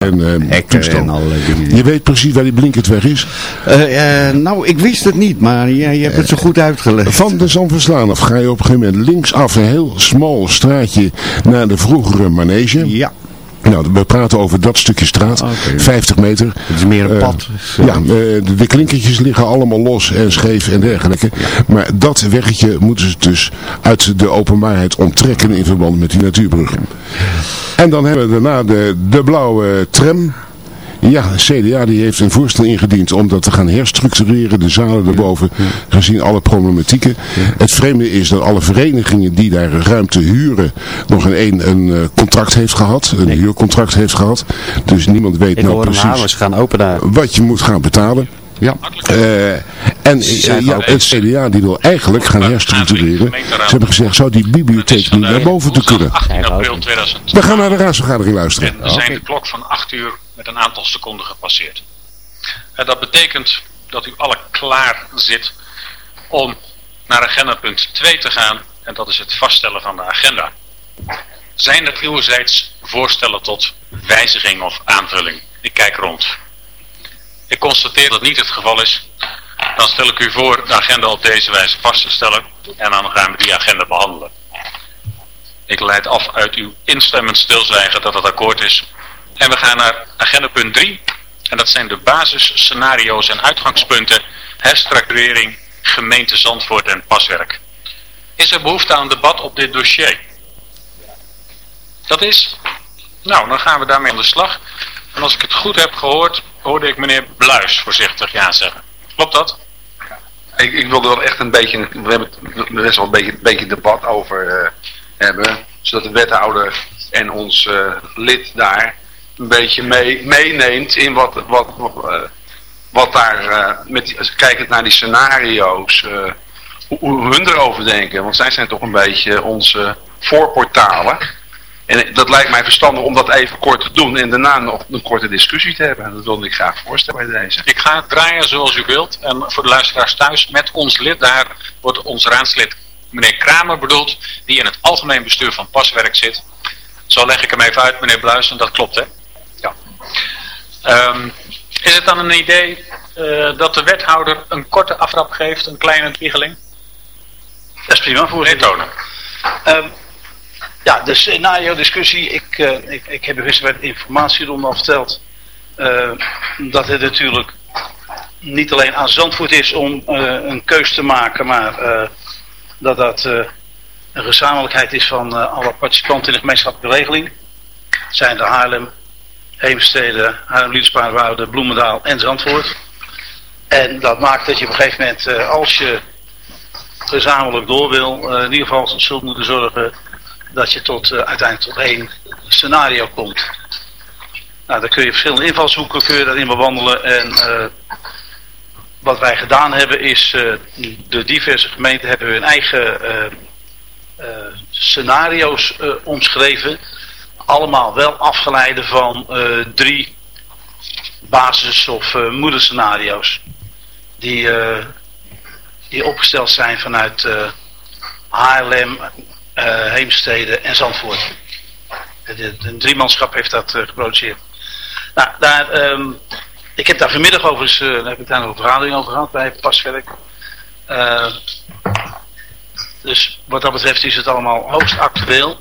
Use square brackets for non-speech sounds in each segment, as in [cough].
en uh, en allerlei dingen. Je weet precies waar die Blinkertweg is? Uh, uh, nou, ik wist het niet, maar je hebt het zo goed uitgelegd. Van de Zandverslaan af ga je op een gegeven moment linksaf een heel smal straatje naar de vroegere manege. Ja. Nou, we praten over dat stukje straat, okay. 50 meter. Het is meer een pad. Uh, ja, uh, de, de klinkertjes liggen allemaal los en scheef en dergelijke. Maar dat weggetje moeten ze dus uit de openbaarheid onttrekken in verband met die natuurbrug. En dan hebben we daarna de, de blauwe tram. Ja, CDA die heeft een voorstel ingediend om dat te gaan herstructureren, de zalen erboven, gezien alle problematieken. Het vreemde is dat alle verenigingen die daar ruimte huren, nog een, een, een contract heeft gehad, een nee. huurcontract heeft gehad. Dus niemand weet Ik nou precies gaan open daar. wat je moet gaan betalen. Ja. Uh, en uh, ja, het CDA die wil eigenlijk gaan herstructureren. Ze hebben gezegd, zou die bibliotheek niet naar boven te kunnen? 18 april 2000. We gaan naar de raadsvergadering luisteren. En we zijn de klok van 8 uur met een aantal seconden gepasseerd. En dat betekent dat u alle klaar zit om naar agenda punt 2 te gaan. En dat is het vaststellen van de agenda. Zijn er uwzijds voorstellen tot wijziging of aanvulling? Ik kijk rond. Ik constateer dat niet het geval is. Dan stel ik u voor de agenda op deze wijze vast te stellen. En dan gaan we die agenda behandelen. Ik leid af uit uw instemmend stilzwijgen dat het akkoord is. En we gaan naar agenda punt 3. En dat zijn de basisscenario's en uitgangspunten. Herstructurering, gemeente Zandvoort en paswerk. Is er behoefte aan debat op dit dossier? Dat is? Nou, dan gaan we daarmee aan de slag. En als ik het goed heb gehoord, hoorde ik meneer Bluis voorzichtig ja zeggen. Klopt dat? Ik, ik wilde wel echt een beetje, we hebben best wel een beetje, debat over uh, hebben. Zodat de wethouder en ons uh, lid daar een beetje mee, meeneemt in wat, wat, wat, uh, wat daar, uh, met die, kijkend naar die scenario's, hoe, hoe hun erover denken. Want zij zijn toch een beetje onze voorportalen. En dat lijkt mij verstandig om dat even kort te doen en daarna nog een korte discussie te hebben. Dat wilde ik graag voorstellen bij deze. Ik ga het draaien zoals u wilt. En voor de luisteraars thuis, met ons lid daar wordt ons raadslid meneer Kramer bedoeld, die in het algemeen bestuur van paswerk zit. Zo leg ik hem even uit, meneer Bluis, en dat klopt hè? Ja. Um, is het dan een idee uh, dat de wethouder een korte aftrap geeft, een kleine spiegeling? Dat is prima, voorzitter. Nee, tonen. Um, ja, de scenario-discussie. Ik, uh, ik, ik heb u gisteren bij de informatieronde al verteld. Uh, dat het natuurlijk niet alleen aan Zandvoort is om een keus te maken. Maar dat dat een gezamenlijkheid is van alle participanten in de gemeenschappelijke regeling. Zijn de Haarlem, Heemstede, Haarlem-Liederspaarwoude, Bloemendaal en Zandvoort. En dat maakt dat je op een gegeven moment, als je gezamenlijk door wil, in ieder geval zult moeten zorgen dat je tot, uh, uiteindelijk tot één scenario komt. Nou, dan kun je verschillende invalshoeken kun daarin bewandelen. En wat wij gedaan hebben is, uh, de diverse gemeenten hebben hun eigen scenario's omschreven. Allemaal wel afgeleide van drie basis- of moederscenario's. Die, die opgesteld zijn vanuit Haarlem, Heemstede en Zandvoort. Een driemanschap heeft dat geproduceerd. Nou, daar, um, ik heb daar vanmiddag over, eens, uh, heb ik daar nog een vergadering over gehad bij Paswerk. dus wat dat betreft is het allemaal hoogst actueel.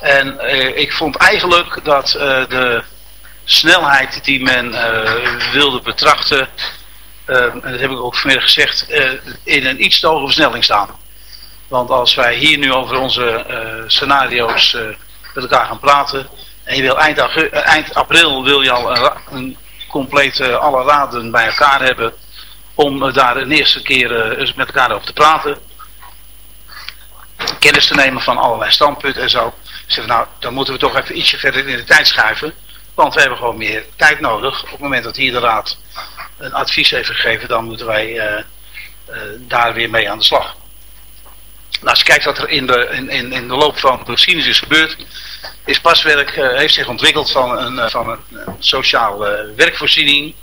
En ik vond eigenlijk dat de snelheid die men wilde betrachten, en dat heb ik ook vanmiddag gezegd, in een iets te hoge versnelling staan. Want als wij hier nu over onze scenario's met elkaar gaan praten. En je wil eind, eind april wil je al een, een complete alle raden bij elkaar hebben. Om daar een eerste keer met elkaar over te praten. Kennis te nemen van allerlei standpunten en zo. Zeggen nou, dan moeten we toch even ietsje verder in de tijd schuiven. Want we hebben gewoon meer tijd nodig. Op het moment dat hier de raad een advies heeft gegeven, dan moeten wij daar weer mee aan de slag. Nou, als je kijkt wat er in de, in, in, in de loop van de geschiedenis is gebeurd, is paswerk uh, heeft zich ontwikkeld van een, van een sociale werkvoorziening,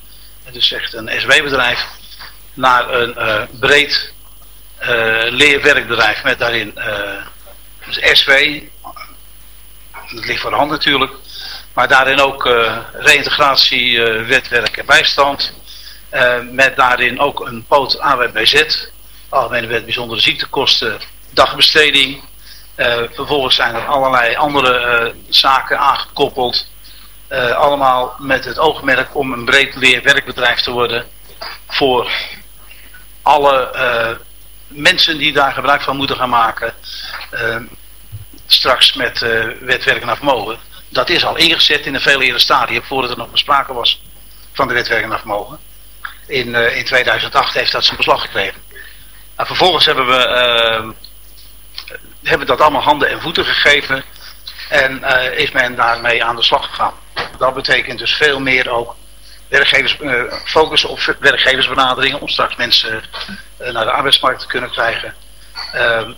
dus echt een SW-bedrijf, naar een breed leerwerkbedrijf met daarin dus SW, dat ligt voor de hand natuurlijk, Maar daarin ook uh, reïntegratie, uh, wetwerk en bijstand. Uh, met daarin ook een poot AWBZ. Algemene wet bijzondere ziektekosten, dagbesteding. vervolgens zijn er allerlei andere zaken aangekoppeld. allemaal met het oogmerk om een breed leerwerkbedrijf te worden. Voor alle mensen die daar gebruik van moeten gaan maken. Straks met wetwerk naar vermogen dat is al ingezet in een veel eerder stadium voordat er nog sprake was van de wetwerking naar vermogen. In, uh, in 2008 heeft dat zijn beslag gekregen. En vervolgens hebben we, uh, hebben dat allemaal handen en voeten gegeven en uh, is men daarmee aan de slag gegaan. Dat betekent dus veel meer ook werkgevers, focussen op werkgeversbenaderingen om straks mensen naar de arbeidsmarkt te kunnen krijgen. Ehm,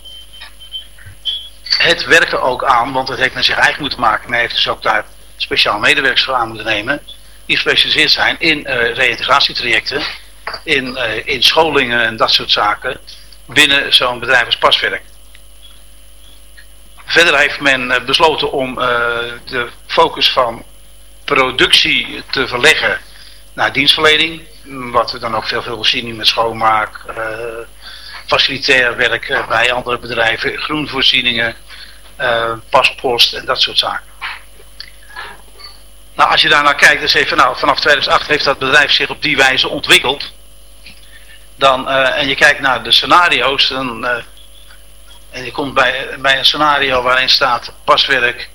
het werkte ook aan, want het heeft men zich eigen moeten maken. Men heeft dus ook daar speciaal medewerkers voor aan moeten nemen. Die gespecialiseerd zijn in uh, in, uh, in scholingen en dat soort zaken. Binnen zo'n bedrijf als Paswerk. Verder heeft men uh, besloten om de focus van productie te verleggen naar dienstverlening. Wat we dan ook veel veel zien met schoonmaak, facilitair werk bij andere bedrijven, groenvoorzieningen, uh, paspost en dat soort zaken. Nou, als je daar naar kijkt, zeg je nou, vanaf 2008 heeft dat bedrijf zich op die wijze ontwikkeld. Dan, uh, en je kijkt naar de scenario's, dan, uh, en je komt bij, bij een scenario waarin staat paswerk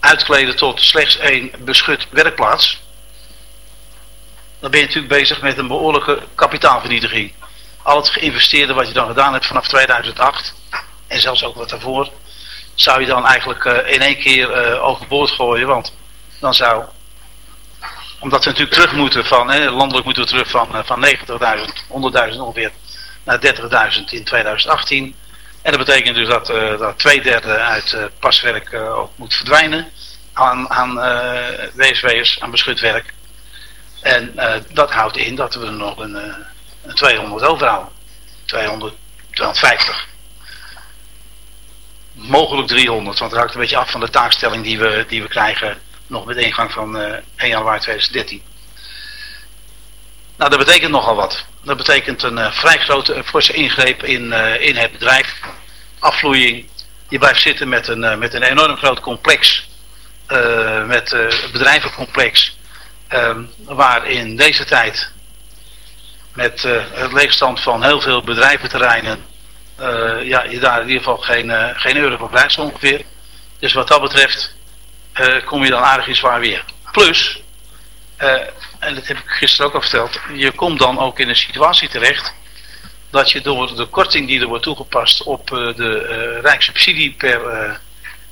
uitkleden tot slechts één beschut werkplaats. Dan ben je natuurlijk bezig met een behoorlijke kapitaalvernietiging. Al het geïnvesteerde wat je dan gedaan hebt vanaf 2008 en zelfs ook wat daarvoor, zou je dan eigenlijk uh, in één keer uh, overboord gooien. Want dan zou, omdat we natuurlijk terug moeten van, hè, landelijk moeten we terug van, uh, van 90.000, 100.000 ongeveer, naar 30.000 in 2018. En dat betekent dus dat, dat twee derde uit paswerk ook moet verdwijnen aan, aan WSW'ers, aan beschut werk. En dat houdt in dat we er nog een, een 200 overhouden. 200, 250 mogelijk 300, want het hangt een beetje af van de taakstelling die we, die we krijgen nog met ingang van uh, 1 januari 2013. Nou, dat betekent nogal wat. Dat betekent een uh, vrij grote, forse ingreep in, uh, in het bedrijf. Afvloeiing. Je blijft zitten met een, met een enorm groot complex. met bedrijvencomplex. Ehm, waar in deze tijd met het leegstand van heel veel bedrijventerreinen uh, ja, je daar in ieder geval geen, uh, geen euro voor krijgt ongeveer. Dus wat dat betreft uh, kom je dan aardig in zwaar weer. Plus, en dat heb ik gisteren ook al verteld, je komt dan ook in een situatie terecht dat je door de korting die er wordt toegepast op de rijkssubsidie per,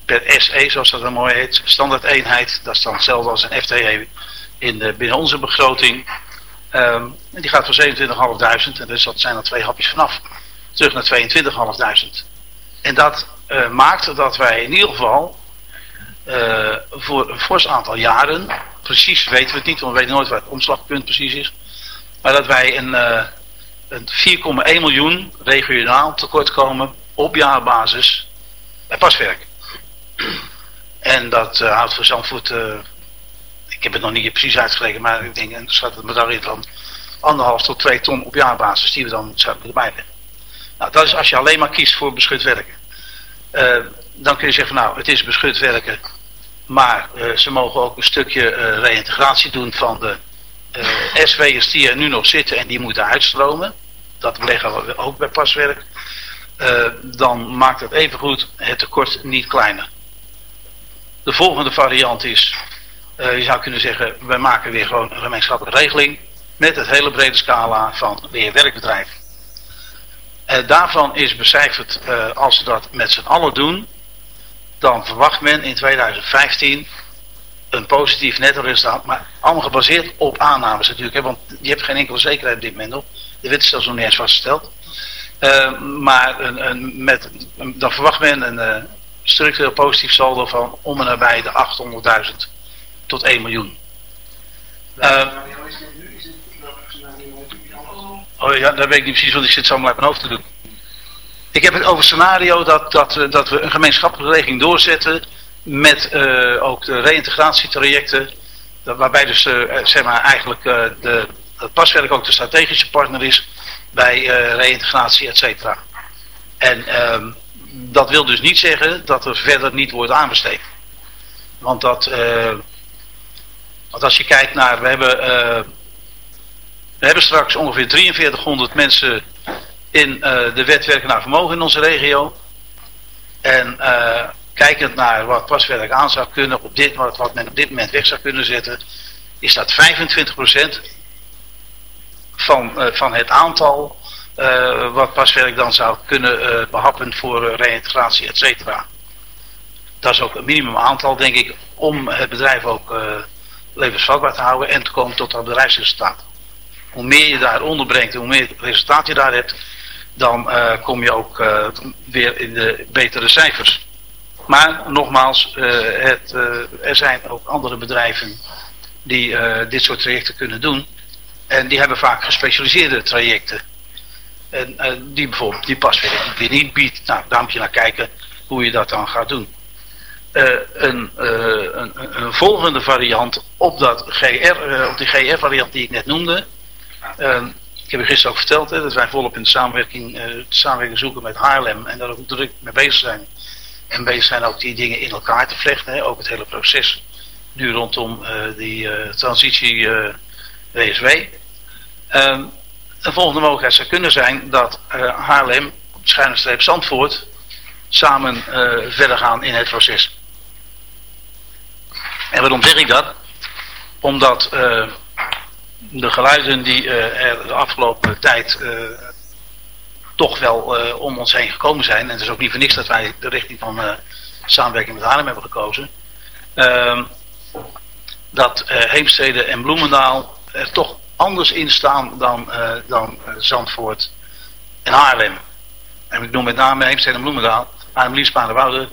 per SE, zoals dat dan mooi heet, standaard eenheid, dat is dan hetzelfde als een FTE in de, binnen onze begroting. Um, die gaat voor 27.500 en dus dat zijn er twee hapjes vanaf terug naar 22.500. En dat uh, maakt dat wij in ieder geval uh, voor een fors aantal jaren, precies weten we het niet, want we weten nooit wat het omslagpunt precies is, maar dat wij een, uh, een 4,1 miljoen regionaal tekort komen op jaarbasis bij paswerk. En dat houdt voor Zandvoort, ik heb het nog niet precies uitgerekend, maar ik denk, en staat het bedrag in van anderhalf tot 2 ton op jaarbasis die we dan zouden bijleggen. Nou, dat is als je alleen maar kiest voor beschut werken. Uh, dan kun je zeggen, nou, het is beschut werken. Maar uh, ze mogen ook een stukje uh, reïntegratie doen van de SW'ers die er nu nog zitten en die moeten uitstromen. Dat leggen we ook bij paswerk. dan maakt het evengoed het tekort niet kleiner. De volgende variant is, je zou kunnen zeggen, wij maken weer gewoon een gemeenschappelijke regeling. Met het hele brede scala van leerwerkbedrijf. Uh, daarvan is becijferd, uh, als ze dat met z'n allen doen, dan verwacht men in 2015 een positief netto resultaat, maar allemaal gebaseerd op aannames natuurlijk, hè, want je hebt geen enkele zekerheid op dit moment op. De wet is zelfs nog niet eens vastgesteld. Uh, maar een, een, met, dan verwacht men een structureel positief saldo van om en nabij de 800.000 tot 1 miljoen. Oh ja, dat weet ik niet precies, want ik zit zo maar uit mijn hoofd te doen. Ik heb het over scenario dat, dat, eh, dat we een gemeenschappelijke regeling doorzetten met ook de reïntegratietrajecten, waarbij dus zeg maar eigenlijk de, het paswerk ook de strategische partner is bij reïntegratie, et cetera. En ehm, dat wil dus niet zeggen dat er verder niet wordt aanbesteed. Want dat, want als je kijkt naar, we hebben, we hebben straks ongeveer 4300 mensen in uh, de wet naar vermogen in onze regio. En uh, kijkend naar wat paswerk aan zou kunnen, op dit, wat, wat men op dit moment weg zou kunnen zetten, is dat 25% van, uh, van het aantal wat paswerk dan zou kunnen behappen voor reïntegratie, et cetera. Dat is ook een minimum aantal, denk ik, om het bedrijf ook levensvatbaar te houden en te komen tot dat bedrijfsresultaat. Hoe meer je daar onderbrengt, hoe meer resultaat je daar hebt, dan uh, kom je ook uh, weer in de betere cijfers. Maar nogmaals, uh, het, er zijn ook andere bedrijven die dit soort trajecten kunnen doen. En die hebben vaak gespecialiseerde trajecten. En die bijvoorbeeld die paswerk weer niet biedt. Nou, daar moet je naar kijken hoe je dat dan gaat doen. Een, een, een, volgende variant op, dat GR, op die GR-variant die ik net noemde. Ik heb u gisteren ook verteld hè, dat wij volop in de samenwerking, uh, zoeken met Haarlem en daar ook druk mee bezig zijn. En bezig zijn ook die dingen in elkaar te vlechten. Hè, ook het hele proces nu rondom uh, die uh, transitie WSW. Um, een volgende mogelijkheid zou kunnen zijn dat Haarlem, schuine streep Zandvoort, samen verder gaan in het proces. En waarom zeg ik dat? Omdat de geluiden die uh, er de afgelopen tijd uh, toch wel uh, om ons heen gekomen zijn. En het is ook niet voor niks dat wij de richting van samenwerking met Haarlem hebben gekozen. Ehm, dat Heemstede en Bloemendaal er toch anders in staan dan, dan Zandvoort en Haarlem. En ik noem met name Heemstede en Bloemendaal. Haarlem, Liesbaan de Woude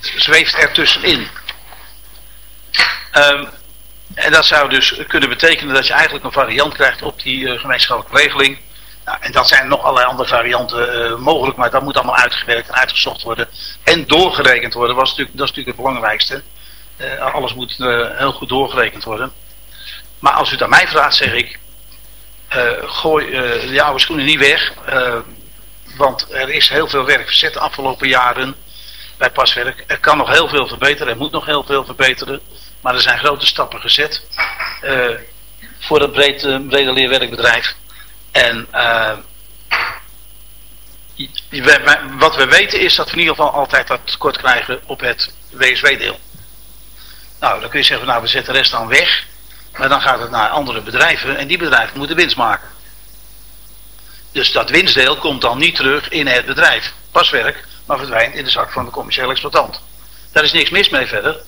zweeft er tussenin. Um, en dat zou dus kunnen betekenen dat je eigenlijk een variant krijgt op die uh, gemeenschappelijke regeling. Nou, en dat zijn nog allerlei andere varianten uh, mogelijk, maar dat moet allemaal uitgewerkt en uitgezocht worden. En doorgerekend worden, was natuurlijk, dat is natuurlijk het belangrijkste. Uh, alles moet heel goed doorgerekend worden. Maar als u het aan mij vraagt, zeg ik, gooi de oude schoenen niet weg. want er is heel veel werk verzet de afgelopen jaren bij paswerk. Er kan nog heel veel verbeteren, er moet nog heel veel verbeteren. Maar er zijn grote stappen gezet uh, voor het brede, brede leerwerkbedrijf. En uh, wat we weten is dat we in ieder geval altijd dat tekort krijgen op het WSW-deel. Nou, dan kun je zeggen, nou we zetten de rest dan weg. Maar dan gaat het naar andere bedrijven en die bedrijven moeten winst maken. Dus dat winstdeel komt dan niet terug in het bedrijf. Paswerk, maar verdwijnt in de zak van de commerciële exploitant. Daar is niks mis mee verder.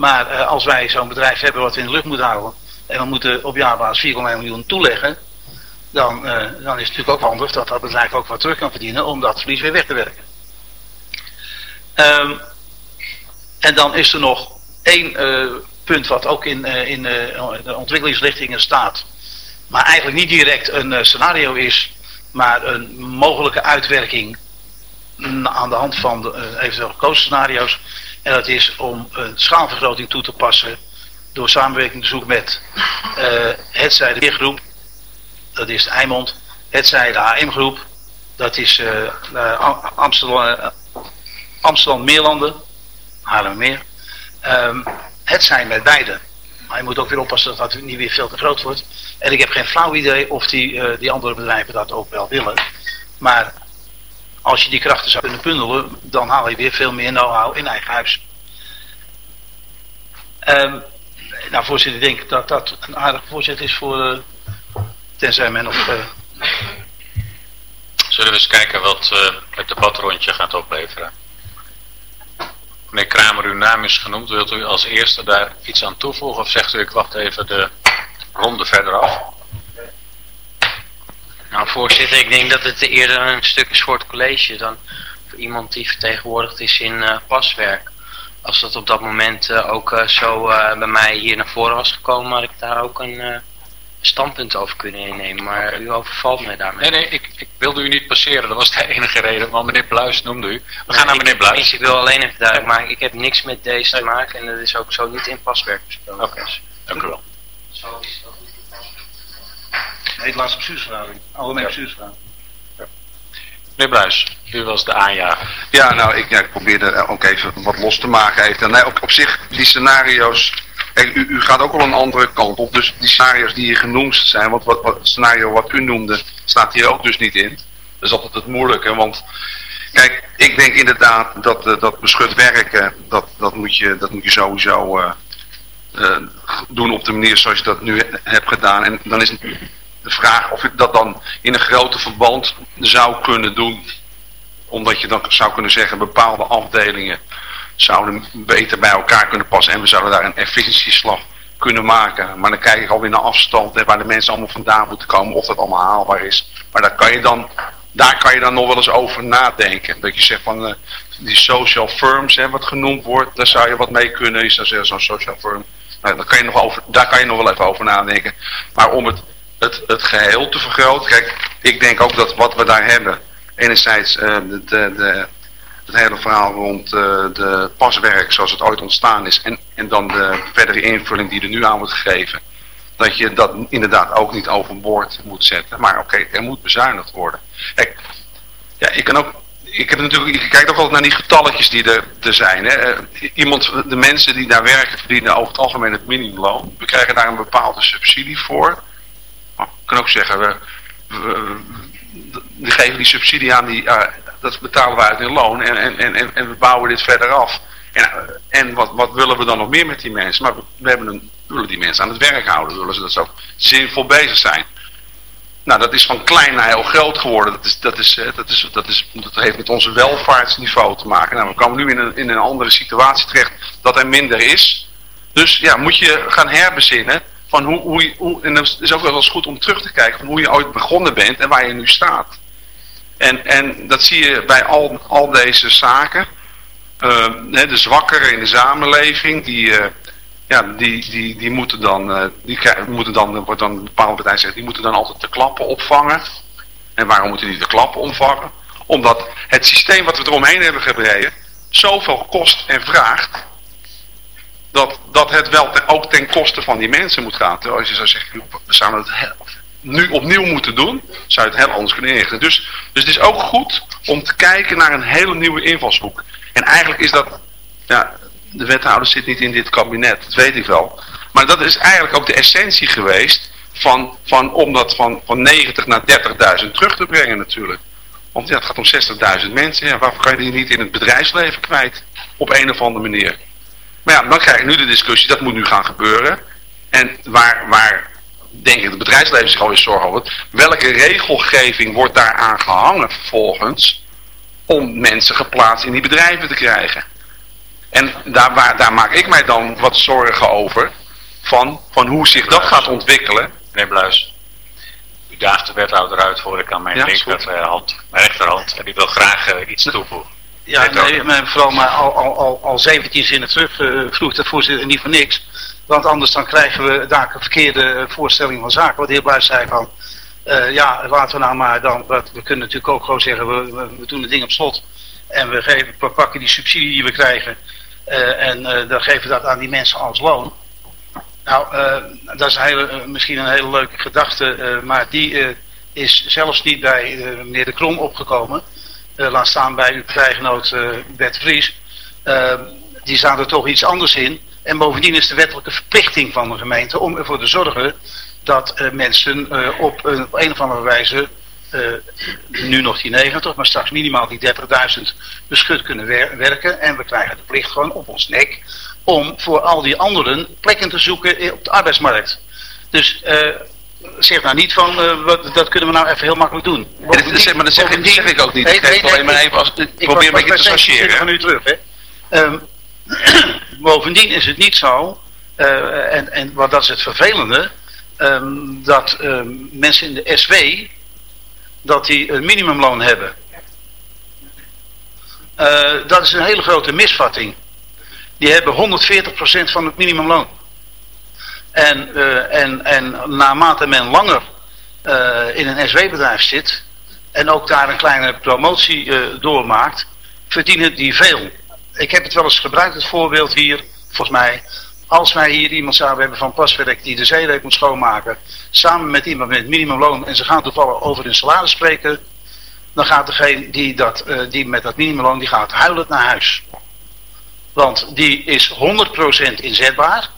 Maar uh, als wij zo'n bedrijf hebben wat we in de lucht moeten houden. En we moeten op jaarbasis 4,1 miljoen toeleggen. Dan, uh, dan is het natuurlijk ook handig dat dat bedrijf ook wat terug kan verdienen om dat verlies weer weg te werken. Um, en dan is er nog één uh, punt wat ook in, in de ontwikkelingsrichtingen staat. Maar eigenlijk niet direct een scenario is. Maar een mogelijke uitwerking aan de hand van de, eventueel gekozen scenario's en dat is om een schaalvergroting toe te passen door samenwerking te zoeken met uh, [laughs] het zij de Weergroep, dat is de Eimond, het zij de AM groep, dat is uh, Amsterdam, Amsterdam Meerlanden, Haarlemmermeer. Um, het zijn met beide. Maar je moet ook weer oppassen dat dat niet weer veel te groot wordt. En ik heb geen flauw idee of die, die andere bedrijven dat ook wel willen. Maar als je die krachten zou kunnen bundelen, dan haal je weer veel meer know-how in eigen huis. Um, nou, voorzitter, ik denk dat dat een aardig voorzet is voor, uh, tenzij men nog... Uh... Zullen we eens kijken wat uh, het debatrondje gaat opleveren? Meneer Kramer, uw naam is genoemd. Wilt u als eerste daar iets aan toevoegen? Of zegt u, ik wacht even de ronde verder af? Nou voorzitter, ik denk dat het eerder een stuk is voor het college dan voor iemand die vertegenwoordigd is in uh, paswerk. Als dat op dat moment uh, ook uh, zo bij mij hier naar voren was gekomen, had ik daar ook een standpunt over kunnen innemen, maar u overvalt mij daarmee. Nee, nee, ik, ik wilde u niet passeren. Dat was de [laughs] enige reden. Maar meneer Bluis noemde u. We gaan naar meneer Bluis. Ik, wil alleen even duidelijk maken, ik heb niks met deze te maken en dat is ook zo niet in paswerk besproken. Oké, dank u wel. Nederlandse bestuursverhouding. Algemeen bestuursverhouding. Meneer Bluis, u was de aanjager. Ja, nou, ik, ja, ik probeerde ook even wat los te maken. Even. Nee, op, op zich, die scenario's... Kijk, u, u gaat ook wel een andere kant op. Dus die scenario's die hier genoemd zijn... Want wat, wat, het scenario wat u noemde, staat hier ook dus niet in. Dat is altijd het moeilijke, want... Kijk, ik denk inderdaad dat, uh, dat beschut werken... Dat, dat, moet je, dat moet je sowieso... Uh, uh, doen op de manier zoals je dat nu hebt gedaan. En dan is vraag of ik dat dan in een groter verband zou kunnen doen. Omdat je dan zou kunnen zeggen bepaalde afdelingen zouden beter bij elkaar kunnen passen. En we zouden daar een efficiëntieslag kunnen maken. Maar dan kijk ik alweer naar afstand hè, waar de mensen allemaal vandaan moeten komen. Of dat allemaal haalbaar is. Maar daar kan je dan, daar kan je dan nog wel eens over nadenken. Dat je zegt van uh, die social firms hè, wat genoemd wordt. Daar zou je wat mee kunnen. Je zou zeggen zo'n social firm. Nou, daar, kan je nog over, daar kan je nog wel even over nadenken. Maar om het het, het geheel te vergroten. Kijk, ik denk ook dat wat we daar hebben, enerzijds uh, de, het hele verhaal rond uh, de paswerk zoals het ooit ontstaan is en, en dan de verdere invulling die er nu aan wordt gegeven, dat je dat inderdaad ook niet overboord moet zetten. Maar oké, er moet bezuinigd worden. Kijk, ja, ik kan ook ik heb natuurlijk, ik kijk ook altijd naar die getalletjes die er, er zijn. Hè. Iemand, de mensen die daar werken verdienen over het algemeen het minimumloon. We krijgen daar een bepaalde subsidie voor kan ook zeggen, we, geven die subsidie aan, die, uh, dat betalen we uit in loon en, en, en, en we bouwen dit verder af. En, en wat, wat willen we dan nog meer met die mensen? Maar we, hebben een, willen die mensen aan het werk houden, willen ze dat zo zinvol bezig zijn. Nou, dat is van klein naar heel groot geworden. Dat, is, dat, is, dat, is, dat, is, dat heeft met onze welvaartsniveau te maken. Nou, we komen nu in een, in een andere situatie terecht dat er minder is. Dus ja, moet je gaan herbezinnen van hoe, hoe, hoe, en is ook wel eens goed om terug te kijken van hoe je ooit begonnen bent en waar je nu staat. En, en dat zie je bij al, al deze zaken. Uh, de zwakkeren in de samenleving, die, uh, ja, die, die, die moeten dan, uh, die moeten dan, wordt dan een bepaalde partij zegt, die moeten dan altijd de klappen opvangen. En waarom moeten die de klappen opvangen? Omdat het systeem wat we eromheen hebben gebreden zoveel kost en vraagt dat, dat het wel ook ten koste van die mensen moet gaan. Terwijl als je zou zeggen, we zouden het nu opnieuw moeten doen, zou je het heel anders kunnen inrichten. Dus, dus het is ook goed om te kijken naar een hele nieuwe invalshoek. En eigenlijk is dat, ja, de wethouder zit niet in dit kabinet, dat weet ik wel. Maar dat is eigenlijk ook de essentie geweest van, van om dat van, van 90 naar 30.000 terug te brengen natuurlijk. Want ja, het gaat om 60.000 mensen. Waarvoor kan je die niet in het bedrijfsleven kwijt? Op een of andere manier. Maar ja, dan krijg je nu de discussie, dat moet nu gaan gebeuren. En waar, waar denk ik het bedrijfsleven zich al eens zorgen over. Welke regelgeving wordt daaraan gehangen vervolgens om mensen geplaatst in die bedrijven te krijgen? En daar, waar, daar maak ik mij dan wat zorgen over van, van hoe zich dat gaat ontwikkelen. Meneer Bluis, u daagt de wethouder uit voor ik aan mijn ja, linkerhand, mijn rechterhand. En die wil graag uh, iets toevoegen. Ja, nee, mevrouw, maar al, al, al, al 17 zinnen terug uh, vroeg de voorzitter niet voor niks. Want anders dan krijgen we daar een verkeerde voorstelling van zaken. Wat de heer Bluis zei van, uh, ja, laten we nou maar dan, we kunnen natuurlijk ook gewoon zeggen, we, we, we doen het ding op slot. En we, geven, we pakken die subsidie die we krijgen uh, en dan geven we dat aan die mensen als loon. Nou, dat is een hele, misschien een hele leuke gedachte, maar die is zelfs niet bij meneer De Krom opgekomen. Uh, laat staan bij uw partijgenoot uh, Bert Vries. Uh, die staan er toch iets anders in. En bovendien is de wettelijke verplichting van de gemeente om ervoor te zorgen dat mensen op een, op, een, of andere wijze, nu nog die 90, maar straks minimaal die 30.000 beschut kunnen wer werken. En we krijgen de plicht gewoon op ons nek om voor al die anderen plekken te zoeken op de arbeidsmarkt. Dus zeg nou niet van, uh, wat, dat kunnen we nou even heel makkelijk doen. Dat, zeg, maar dat zeg, ik, zeg ik ook niet. ik geef alleen maar even als, ik probeer een beetje te associëren. van u terug, hè. Um, [clears throat] bovendien is het niet zo, uh, en, en wat dat is het vervelende, um, dat um, mensen in de SW, dat die een minimumloon hebben. Uh, dat is een hele grote misvatting. Die hebben 140% van het minimumloon. En, uh, en, en naarmate men langer uh, in een SW-bedrijf zit en ook daar een kleine promotie uh, doormaakt, verdienen die veel. Ik heb het wel eens gebruikt, het voorbeeld hier, volgens mij. Als wij hier iemand zouden hebben van paswerk die de zeereep moet schoonmaken, samen met iemand met minimumloon, en ze gaan toevallig over hun salaris spreken, dan gaat degene die, dat, die met dat minimumloon, die gaat huilend naar huis. Want die is 100% inzetbaar,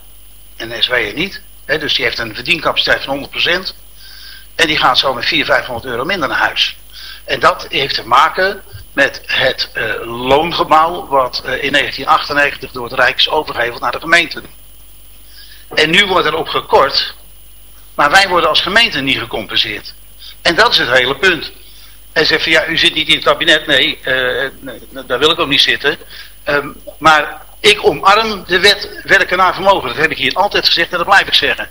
en SW'er niet. Dus die heeft een verdiencapaciteit van 100%. En die gaat zo met 400, 500 euro minder naar huis. En dat heeft te maken met het uh, loongebouw wat uh, in 1998 door het Rijk is overgeheveld naar de gemeenten. En nu wordt erop gekort, maar wij worden als gemeente niet gecompenseerd. En dat is het hele punt. En zegt van ja, u zit niet in het kabinet. Nee, nee daar wil ik ook niet zitten. Um, maar ik omarm de wet werken naar vermogen. Dat heb ik hier altijd gezegd en dat blijf ik zeggen.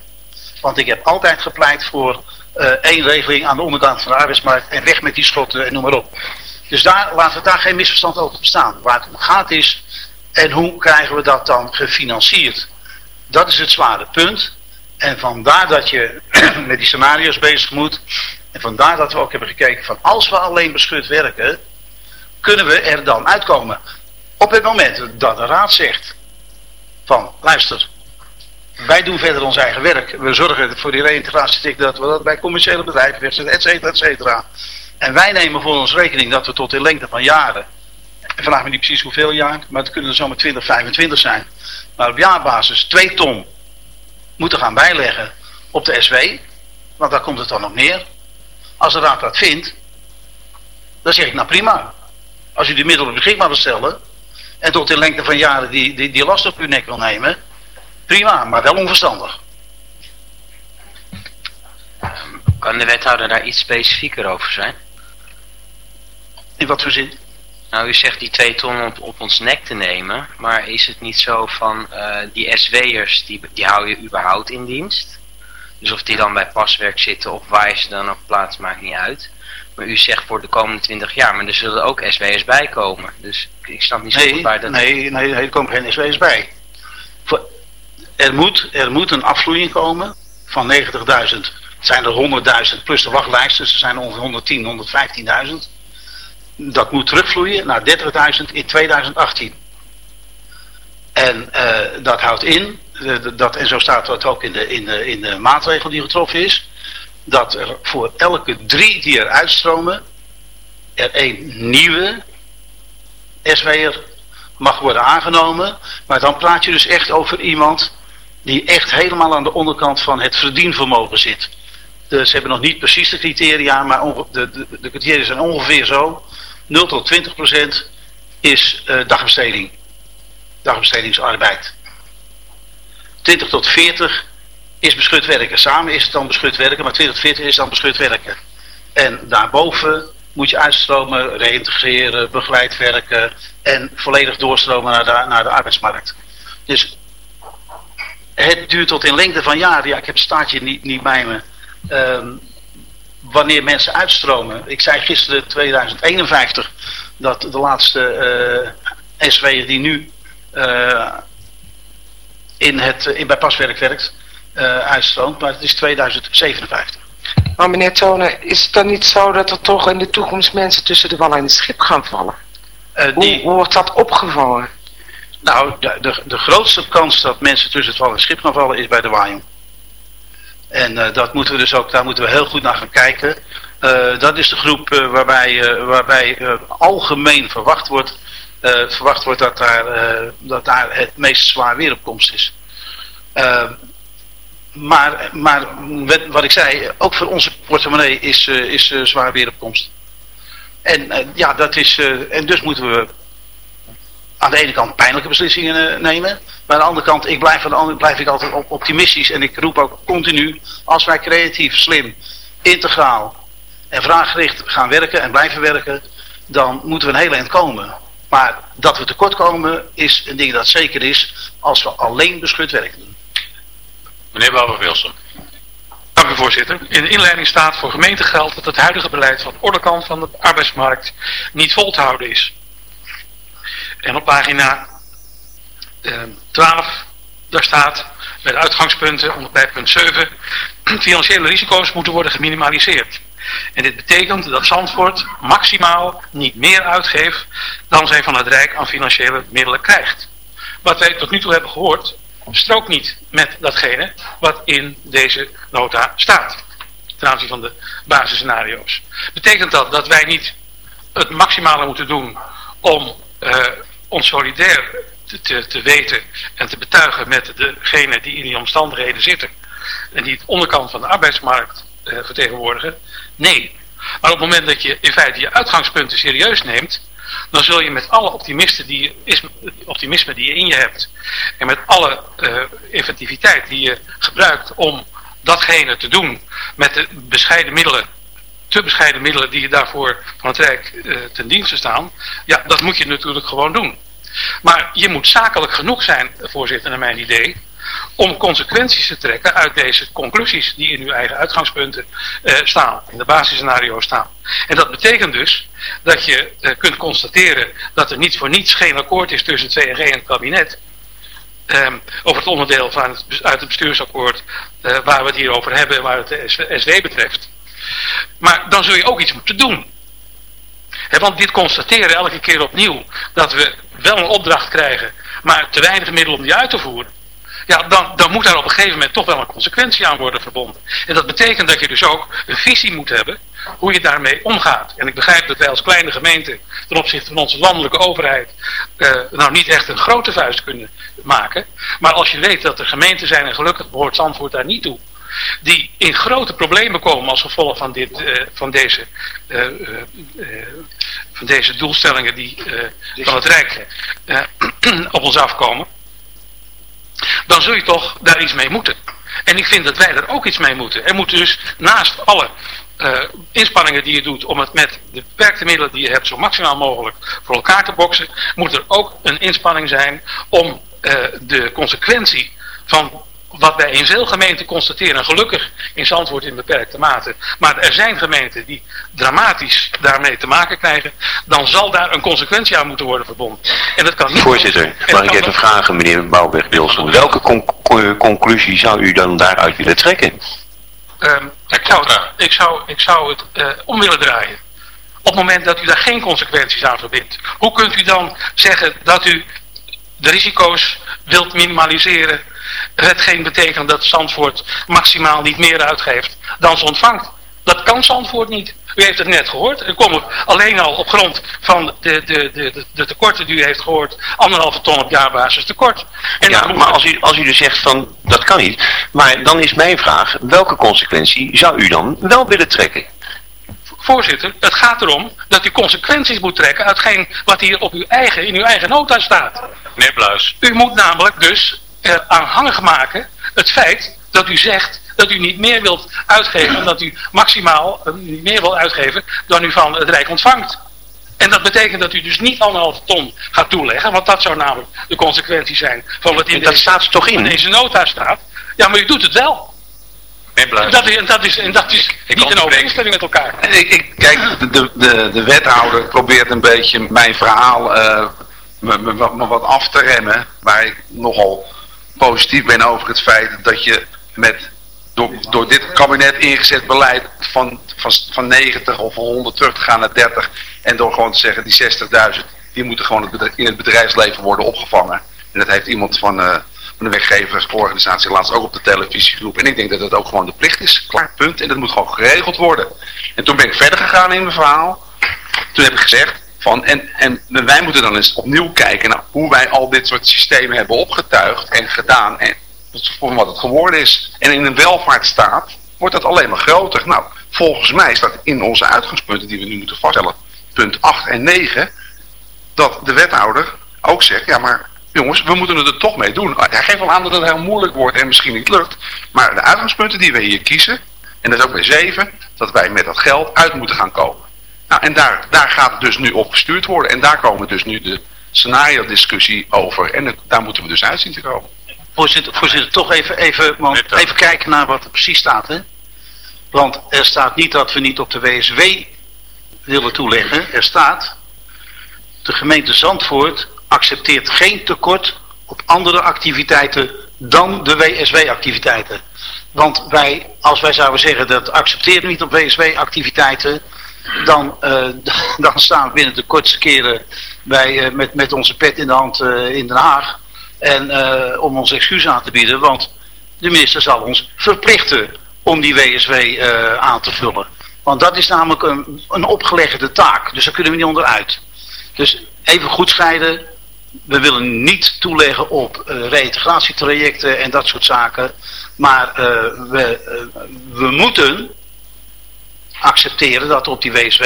Want ik heb altijd gepleit voor uh, één regeling aan de onderkant van de arbeidsmarkt en weg met die schotten en noem maar op. Dus daar laten we daar geen misverstand over bestaan. Waar het om gaat is, en hoe krijgen we dat dan gefinancierd? Dat is het zware punt. En vandaar dat je [clears throat] met die scenario's bezig moet. En vandaar dat we ook hebben gekeken van als we alleen beschut werken, kunnen we er dan uitkomen. Op het moment dat de raad zegt van luister, wij doen verder ons eigen werk. We zorgen voor die reïntegratie dat we dat bij commerciële bedrijven wegzetten, et cetera, et cetera. En wij nemen voor ons rekening dat we tot in lengte van jaren, en vraag me niet precies hoeveel jaar, maar het kunnen er zomaar 20, 25 zijn, maar op jaarbasis 2 ton moeten gaan bijleggen op de SW, want daar komt het dan op neer. Als de raad dat vindt, dan zeg ik nou prima. Als u die middelen beschikbaar wil stellen, en tot in lengte van jaren die, die, die last op uw nek wil nemen, prima, maar wel onverstandig. Kan de wethouder daar iets specifieker over zijn? In wat voor zin? Nou, u zegt die twee ton op, op ons nek te nemen, maar is het niet zo van uh, die SW'ers, die, die hou je überhaupt in dienst? Dus of die dan bij paswerk zitten of waar ze dan op plaats, maakt niet uit. Maar u zegt voor de komende 20 jaar, maar er zullen ook SW'ers bij komen. Dus ik snap niet zo nee, goed waar dat... Nee, nee, nee, er komen geen SW'ers bij. Er, moet, er moet een afvloeiing komen van 90.000. Het zijn er 100.000 plus de wachtlijst, dus er zijn ongeveer 110, 115.000. Dat moet terugvloeien naar 30.000 in 2018. En uh, dat houdt in, dat, en zo staat dat ook in de, in, de, in de maatregel die getroffen is, dat er voor elke drie die er uitstromen, er één nieuwe SW'er mag worden aangenomen. Maar dan praat je dus echt over iemand die echt helemaal aan de onderkant van het verdienvermogen zit. Dus ze hebben nog niet precies de criteria, maar de, de, de criteria zijn ongeveer zo. 0 tot 20 procent is uh, dagbesteding. Dagbestedingsarbeid. 20 tot 40 is beschut werken. Samen is het dan beschut werken, maar 20 tot 40 is dan beschut werken. En daarboven moet je uitstromen, reïntegreren, begeleid werken en volledig doorstromen naar de, naar de arbeidsmarkt. Dus het duurt tot in lengte van jaren, ja ik heb het staartje niet, niet bij me, um, wanneer mensen uitstromen. Ik zei gisteren 2051 dat de laatste uh, die nu uh, in het, in, bij paswerk werkt, uitstroomt, maar het is 2057. Maar meneer Tonen, is het dan niet zo dat er toch in de toekomst mensen tussen de wal en het schip gaan vallen? Die, hoe, hoe, wordt dat opgevangen? Nou, de, de, de, grootste kans dat mensen tussen het wal en het schip gaan vallen is bij de waaiing. En uh, dat moeten we dus ook, daar moeten we heel goed naar gaan kijken. Uh, dat is de groep waarbij, waarbij algemeen verwacht wordt, verwacht wordt dat, daar, dat daar het meest zwaar weer op komst is. Maar, maar wat ik zei, ook voor onze portemonnee is, uh, is uh, zwaar weer op komst. En uh, ja, dat is, en dus moeten we aan de ene kant pijnlijke beslissingen nemen. Maar aan de andere kant, ik blijf, de blijf ik altijd optimistisch. En ik roep ook continu, als wij creatief, slim, integraal en vraaggericht gaan werken en blijven werken, dan moeten we een hele eind komen. Maar dat we tekort komen is een ding dat zeker is als we alleen beschut werk doen. Meneer Bouwer-Wilson. Dank u voorzitter. In de inleiding staat voor gemeente geldt dat het huidige beleid van de onderkant van de arbeidsmarkt niet vol te houden is. En op pagina eh, 12 daar staat de uitgangspunten onder bij punt 7, [clears throat] financiële risico's moeten worden geminimaliseerd. En dit betekent dat Zandvoort maximaal niet meer uitgeeft dan zij van het Rijk aan financiële middelen krijgt. Wat wij tot nu toe hebben gehoord, strookt niet met datgene wat in deze nota staat. Ten aanzien van de basisscenario's. Betekent dat dat wij niet het maximale moeten doen om uh, ons solidair te, te, te, weten en te betuigen met degenen die in die omstandigheden zitten. En die het onderkant van de arbeidsmarkt uh, vertegenwoordigen. Nee. Maar op het moment dat je in feite je uitgangspunten serieus neemt, dan zul je met alle die, is, optimisme die je in je hebt en met alle uh, inventiviteit die je gebruikt om datgene te doen met de bescheiden middelen, te bescheiden middelen die je daarvoor van het Rijk uh, ten dienste staan, ja, dat moet je natuurlijk gewoon doen. Maar je moet zakelijk genoeg zijn, voorzitter, naar mijn idee, om consequenties te trekken uit deze conclusies die in uw eigen uitgangspunten uh, staan, in de basisscenario's staan. En dat betekent dus dat je uh, kunt constateren dat er niet voor niets geen akkoord is tussen het VNG en het kabinet. Um, over het onderdeel van het, uit het bestuursakkoord uh, waar we het hier over hebben en waar het de SW betreft. Maar dan zul je ook iets moeten doen. Want dit constateren elke keer opnieuw dat we wel een opdracht krijgen, maar te weinig middelen om die uit te voeren ja, dan, dan moet daar op een gegeven moment toch wel een consequentie aan worden verbonden. En dat betekent dat je dus ook een visie moet hebben hoe je daarmee omgaat. En ik begrijp dat wij als kleine gemeente ten opzichte van onze landelijke overheid uh, nou niet echt een grote vuist kunnen maken. Maar als je weet dat er gemeenten zijn, en gelukkig behoort Zandvoort daar niet toe, die in grote problemen komen als gevolg van, dit, uh, van, deze, uh, van deze doelstellingen die van het Rijk [clears throat] op ons afkomen dan zul je toch daar iets mee moeten. En ik vind dat wij er ook iets mee moeten. Er moet dus naast alle uh, inspanningen die je doet om het met de beperkte middelen die je hebt zo maximaal mogelijk voor elkaar te boksen, moet er ook een inspanning zijn om uh, de consequentie van wat wij in veel gemeenten constateren, gelukkig in Zandvoort in beperkte mate, maar er zijn gemeenten die dramatisch daarmee te maken krijgen, dan zal daar een consequentie aan moeten worden verbonden. En dat kan niet Voorzitter, mag ik even vragen, meneer Bouwberg-Wilson, welke con conclusie zou u dan daaruit willen trekken? Um, ik, zou het, ik, zou, ik zou het uh, om willen draaien. Op het moment dat u daar geen consequenties aan verbindt. Hoe kunt u dan zeggen dat u de risico's wilt minimaliseren hetgeen betekent dat Zandvoort maximaal niet meer uitgeeft dan ze ontvangt. Dat kan Zandvoort niet. U heeft het net gehoord. Er komen alleen al op grond van de, de, de, de, tekorten die u heeft gehoord, anderhalve ton op jaarbasis tekort. En ja, maar als u, als u dus zegt van dat kan niet, maar dan is mijn vraag, welke consequentie zou u dan wel willen trekken? Voorzitter, het gaat erom dat u consequenties moet trekken uitgeen wat hier op uw eigen, in uw eigen nota staat. Meneer Bluis. U moet namelijk dus uh, aanhangig maken het feit dat u zegt dat u niet meer wilt uitgeven en dat u maximaal uh, niet meer wilt uitgeven dan u van het Rijk ontvangt. En dat betekent dat u dus niet anderhalf ton gaat toeleggen, want dat zou namelijk de consequentie zijn van wat in, dat deze, staat toch in. deze nota staat. Ja, maar u doet het wel. En dat is, en dat is, en dat is ik niet een overeenstemming met elkaar. Ik, ik, kijk, de, de, de wethouder probeert een beetje mijn verhaal uh, me, me, me wat af te remmen, waar ik nogal positief ben over het feit dat je met door, dit kabinet ingezet beleid van, van, van 90 of 100 terug te gaan naar 30 en door gewoon te zeggen die 60.000 die moeten gewoon in het bedrijfsleven worden opgevangen. En dat heeft iemand van, uh, van de werkgeversorganisatie laatst ook op de televisie geroepen. En ik denk dat dat ook gewoon de plicht is. Klaar, punt. En dat moet gewoon geregeld worden. En toen ben ik verder gegaan in mijn verhaal. Toen heb ik gezegd, van, en, en wij moeten dan eens opnieuw kijken naar hoe wij al dit soort systemen hebben opgetuigd en gedaan. En voor wat het geworden is. En in een welvaartsstaat wordt dat alleen maar groter. Nou, volgens mij staat in onze uitgangspunten die we nu moeten vaststellen, punt 8 en 9, dat de wethouder ook zegt, ja maar jongens, we moeten het er toch mee doen. Hij geeft wel aan dat het heel moeilijk wordt en misschien niet lukt. Maar de uitgangspunten die we hier kiezen, en dat is ook bij 7, dat wij met dat geld uit moeten gaan komen. Nou, en daar, daar gaat het dus nu op gestuurd worden. En daar komen dus nu de scenario discussie over. En het, daar moeten we dus uit zien te komen. Voorzitter, voorzitter toch even, even, want, even kijken naar wat er precies staat. Hè? Want er staat niet dat we niet op de WSW willen toeleggen. Er staat, de gemeente Zandvoort accepteert geen tekort op andere activiteiten dan de WSW-activiteiten. Want wij, als wij zouden zeggen dat accepteren niet op WSW-activiteiten, dan, uh, [laughs] dan staan we binnen de kortste keren bij, uh, met, met onze pet in de hand uh, in Den Haag. En om ons excuus aan te bieden, want de minister zal ons verplichten om die WSW aan te vullen. Want dat is namelijk een, een opgelegde taak, dus daar kunnen we niet onderuit. Dus even goed scheiden, we willen niet toeleggen op uh, reïntegratietrajecten en dat soort zaken. Maar we, we moeten accepteren dat op die WSW,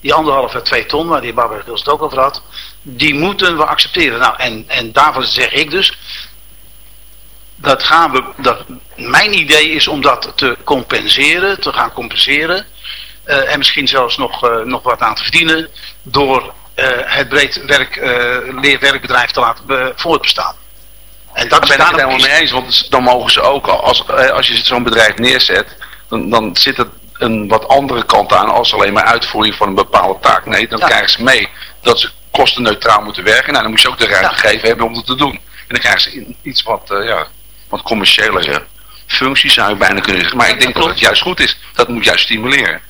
die anderhalve twee ton, waar die Barbara het ook over had, die moeten we accepteren. Nou, en, en daarvoor zeg ik dus, dat gaan we, dat, mijn idee is om dat te compenseren, te gaan compenseren. Uh, en misschien zelfs nog, uh, nog wat aan te verdienen door uh, het breed werk, leerwerkbedrijf te laten voortbestaan. En dat ben ik het helemaal mee eens, want dan mogen ze ook, als, als je zo'n bedrijf neerzet, dan, dan zit het een wat andere kant aan als alleen maar uitvoering van een bepaalde taak. Nee, dan ja. krijgen ze mee dat ze kostenneutraal moeten werken. Nou, dan moet je ook de ruimte ja. geven hebben om dat te doen. En dan krijgen ze iets wat, uh, ja, wat commerciële functies zou je bijna kunnen zeggen. Maar ik denk dat, dat het juist goed is. Dat moet juist stimuleren.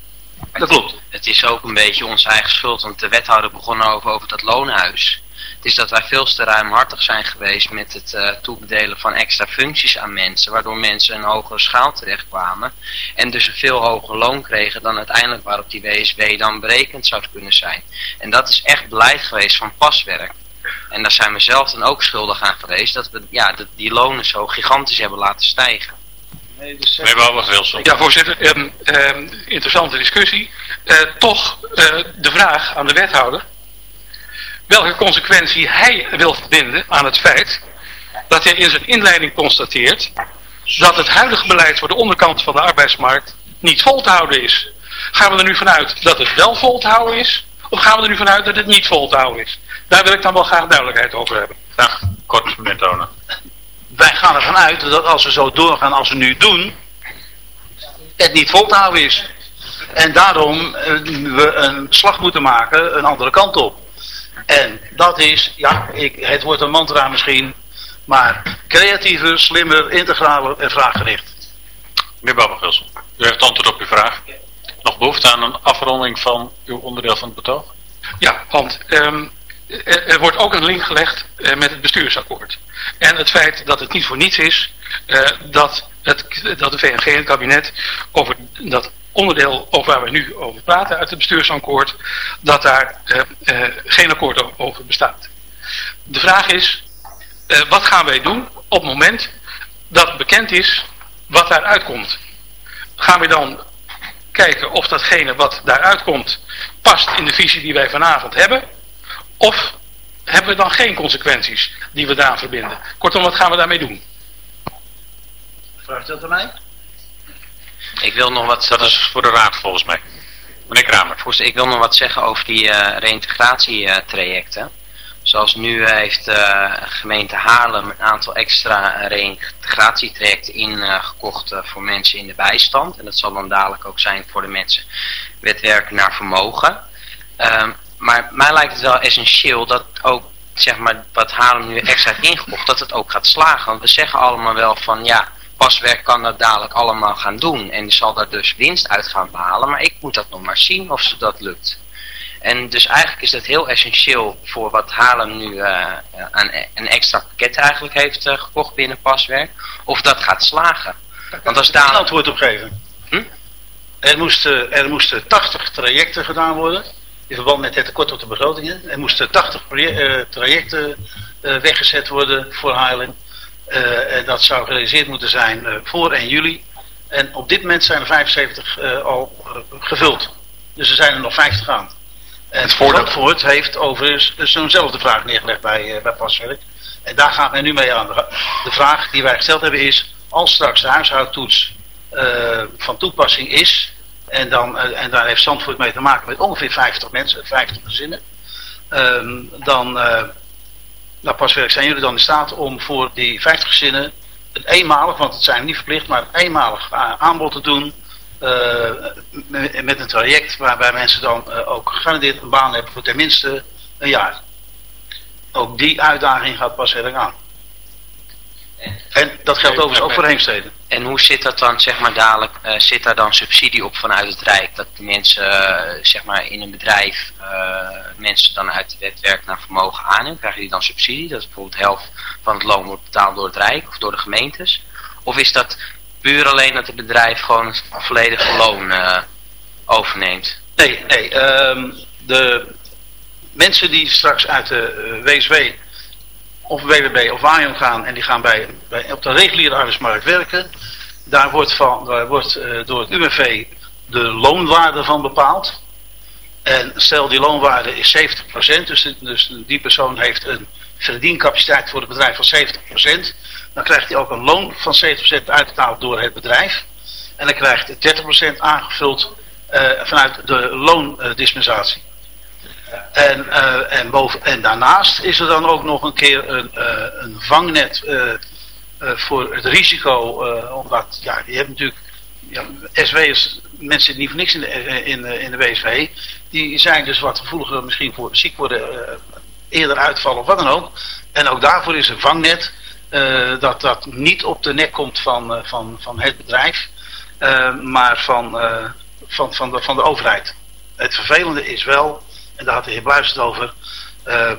Dat klopt. Het is ook een beetje onze eigen schuld, want de wethouder begon over, over dat loonhuis. Het is dat wij veel te ruimhartig zijn geweest met het uh, toebedelen van extra functies aan mensen, waardoor mensen een hogere schaal terechtkwamen en dus een veel hoger loon kregen dan uiteindelijk waarop die WSW dan berekend zou kunnen zijn. En dat is echt beleid geweest van paswerk. En daar zijn we zelf dan ook schuldig aan geweest, dat we ja, dat die lonen zo gigantisch hebben laten stijgen. Nee, dus nee, wel wat Wilson. Ja, voorzitter, um, um, interessante discussie. Uh, toch uh, de vraag aan de wethouder welke consequentie hij wil verbinden aan het feit dat hij in zijn inleiding constateert dat het huidige beleid voor de onderkant van de arbeidsmarkt niet vol te houden is. Gaan we er nu vanuit dat het wel vol te houden is? Of gaan we er nu vanuit dat het niet vol te houden is? Daar wil ik dan wel graag duidelijkheid over hebben. Graag kort, meneer Tonen. Wij gaan ervan uit dat als we zo doorgaan als we nu doen, het niet vol te houden is. En daarom we een slag moeten maken een andere kant op. En dat is, ja, ik, het wordt een mantra misschien, maar creatiever, slimmer, integraler en vraaggericht. Meneer Babbergils, u heeft antwoord op uw vraag. Nog behoefte aan een afronding van uw onderdeel van het betoog? Ja, want um, er, er, wordt ook een link gelegd uh, met het bestuursakkoord. En het feit dat het niet voor niets is uh, dat, het, dat de VNG en het kabinet over dat onderdeel over waar we nu over praten uit het bestuursakkoord, dat daar uh, uh, geen akkoord over bestaat. De vraag is, uh, wat gaan wij doen op het moment dat bekend is wat daaruit komt? Gaan we dan kijken of datgene wat daaruit komt past in de visie die wij vanavond hebben? Of hebben we dan geen consequenties die we daaraan verbinden? Kortom, wat gaan we daarmee doen? Vraagt dat aan mij? Ik wil nog wat... Dat is voor de raad volgens mij. Meneer Kramer. Ik wil nog wat zeggen over die uh, reïntegratietrajecten. Zoals nu uh, heeft uh, gemeente Haarlem een aantal extra reïntegratietrajecten ingekocht voor mensen in de bijstand. En dat zal dan dadelijk ook zijn voor de mensen met naar vermogen. Um, maar mij lijkt het wel essentieel dat ook zeg maar, wat Haarlem nu extra heeft ingekocht, dat het ook gaat slagen. Want we zeggen allemaal wel van ja, paswerk kan dat dadelijk allemaal gaan doen. En zal daar dus winst uit gaan behalen. Maar ik moet dat nog maar zien of ze dat lukt. En dus eigenlijk is dat heel essentieel voor wat Haarlem nu uh, aan een extra pakket eigenlijk heeft uh, gekocht binnen paswerk. Of dat gaat slagen. Want als daar... een antwoord op geven. Hm? Er, moesten, er moesten 80 trajecten gedaan worden. In verband met het tekort op de begrotingen. Er moesten 80 uh, trajecten weggezet worden voor Haarlem. Uh, dat zou gerealiseerd moeten zijn uh, voor 1 juli. En op dit moment zijn er 75 uh, al gevuld. Dus er zijn er nog 50 aan. En Zandvoort heeft overigens zo'nzelfde vraag neergelegd bij, bij Paswerk. En daar gaat men nu mee aan. De vraag die wij gesteld hebben is, als straks de huishoudtoets van toepassing is, en, dan, en daar heeft Zandvoort mee te maken met ongeveer 50 mensen, 50 gezinnen, ehm, dan nou, paswerk zijn jullie dan in staat om voor die 50 gezinnen een eenmalig, want het zijn niet verplicht, maar een eenmalig aanbod te doen uh, met een traject waarbij mensen dan uh, ook gegarandeerd een baan hebben voor tenminste een jaar. Ook die uitdaging gaat pas verder aan. En dat geldt overigens ook voor Heemstede. En hoe zit dat dan, zeg maar, dadelijk, eh, zit daar dan subsidie op vanuit het Rijk? Dat de mensen, eh, zeg maar, in een bedrijf, eh, mensen dan uit de wet werk naar vermogen aannemen? Krijgen die dan subsidie? Dat is bijvoorbeeld helft van het loon wordt betaald door het Rijk of door de gemeentes? Of is dat puur alleen dat het bedrijf gewoon het volledige loon overneemt? Nee, nee. ehm, de mensen die straks uit de WSW of WWB of WAION gaan en die gaan bij, bij, op de reguliere arbeidsmarkt werken. Daar wordt, van, daar wordt uh, door het UWV de loonwaarde van bepaald. En stel die loonwaarde is 70%, dus, dus die persoon heeft een verdiencapaciteit voor het bedrijf van 70%. Dan krijgt hij ook een loon van 70% uitbetaald door het bedrijf. En dan krijgt 30% aangevuld uh, vanuit de loondispensatie. En, uh, en, boven, en daarnaast is er dan ook nog een keer een, uh, een vangnet uh, voor het risico. omdat, ja, je hebt natuurlijk ja, SW'ers, mensen zitten niet voor niks in de, in, in de WSV. Die zijn dus wat gevoeliger misschien voor ziek worden, eerder uitvallen of wat dan ook. En ook daarvoor is een vangnet. dat dat niet op de nek komt van, van, van het bedrijf. maar van, van, van, de, van de overheid. Het vervelende is wel en daar had de heer Bluis het over. Uh,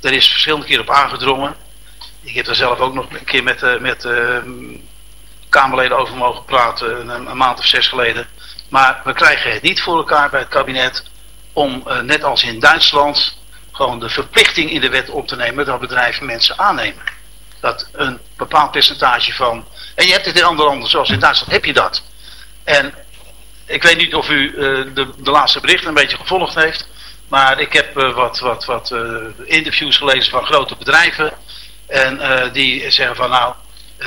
er is verschillende keer op aangedrongen. Ik heb er zelf ook nog een keer met, uh, met uh, Kamerleden over mogen praten, een, maand of zes geleden. Maar we krijgen het niet voor elkaar bij het kabinet om, net als in Duitsland, gewoon de verplichting in de wet op te nemen dat bedrijven mensen aannemen. Dat een bepaald percentage van... En je hebt het in andere landen, zoals in Duitsland, heb je dat. En ik weet niet of u de, de laatste berichten een beetje gevolgd heeft. Maar ik heb uh, wat, wat, wat uh, interviews gelezen van grote bedrijven. En uh, die zeggen van nou,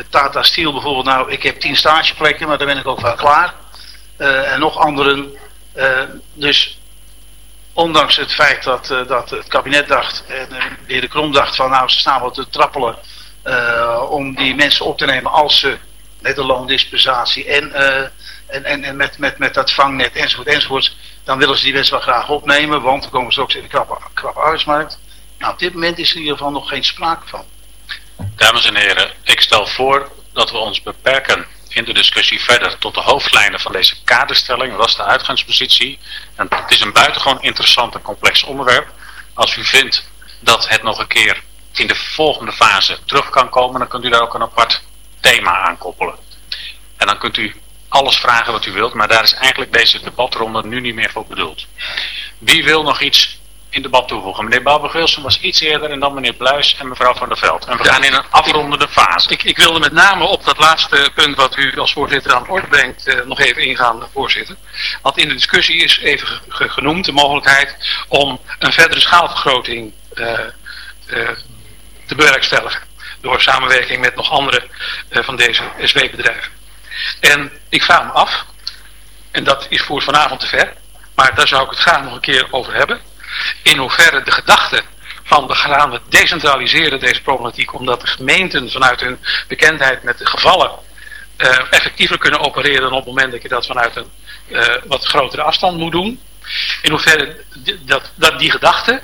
Tata Steel bijvoorbeeld, nou ik heb tien stageplekken, maar daar ben ik ook wel klaar. en nog anderen. dus ondanks het feit dat, dat het kabinet dacht, en de heer De Krom dacht van nou ze staan wat te trappelen om die mensen op te nemen als ze met de loondispensatie en, en, en, en met, met, met dat vangnet enzovoort enzovoort dan willen ze die mensen wel graag opnemen, want dan komen ze ook in de krappe, krappe arbeidsmarkt. Nou, op dit moment is er in ieder geval nog geen sprake van. Dames en heren, ik stel voor dat we ons beperken in de discussie verder tot de hoofdlijnen van deze kaderstelling. Dat is de uitgangspositie. En het is een buitengewoon interessant en complex onderwerp. Als u vindt dat het nog een keer in de volgende fase terug kan komen, dan kunt u daar ook een apart thema aan koppelen. En dan kunt u alles vragen wat u wilt, maar daar is eigenlijk deze debatronde nu niet meer voor bedoeld. Wie wil nog iets in debat toevoegen? Meneer Bouwberg-Wilson was iets eerder en dan meneer Bluis en mevrouw Van der Veld. En we gaan in een afrondende fase. Ik, ik, wilde met name op dat laatste punt wat u als voorzitter aan orde brengt uh, nog even ingaan, voorzitter. Want in de discussie is even genoemd de mogelijkheid om een verdere schaalvergroting uh, uh, te bewerkstelligen. Door samenwerking met nog andere van deze SW-bedrijven. En ik vraag me af, en dat is voor vanavond te ver, maar daar zou ik het graag nog een keer over hebben. In hoeverre de gedachte van we gaan decentraliseren deze problematiek, omdat de gemeenten vanuit hun bekendheid met de gevallen uh, effectiever kunnen opereren dan op het moment dat je dat vanuit een uh, wat grotere afstand moet doen. In hoeverre dat, dat die gedachte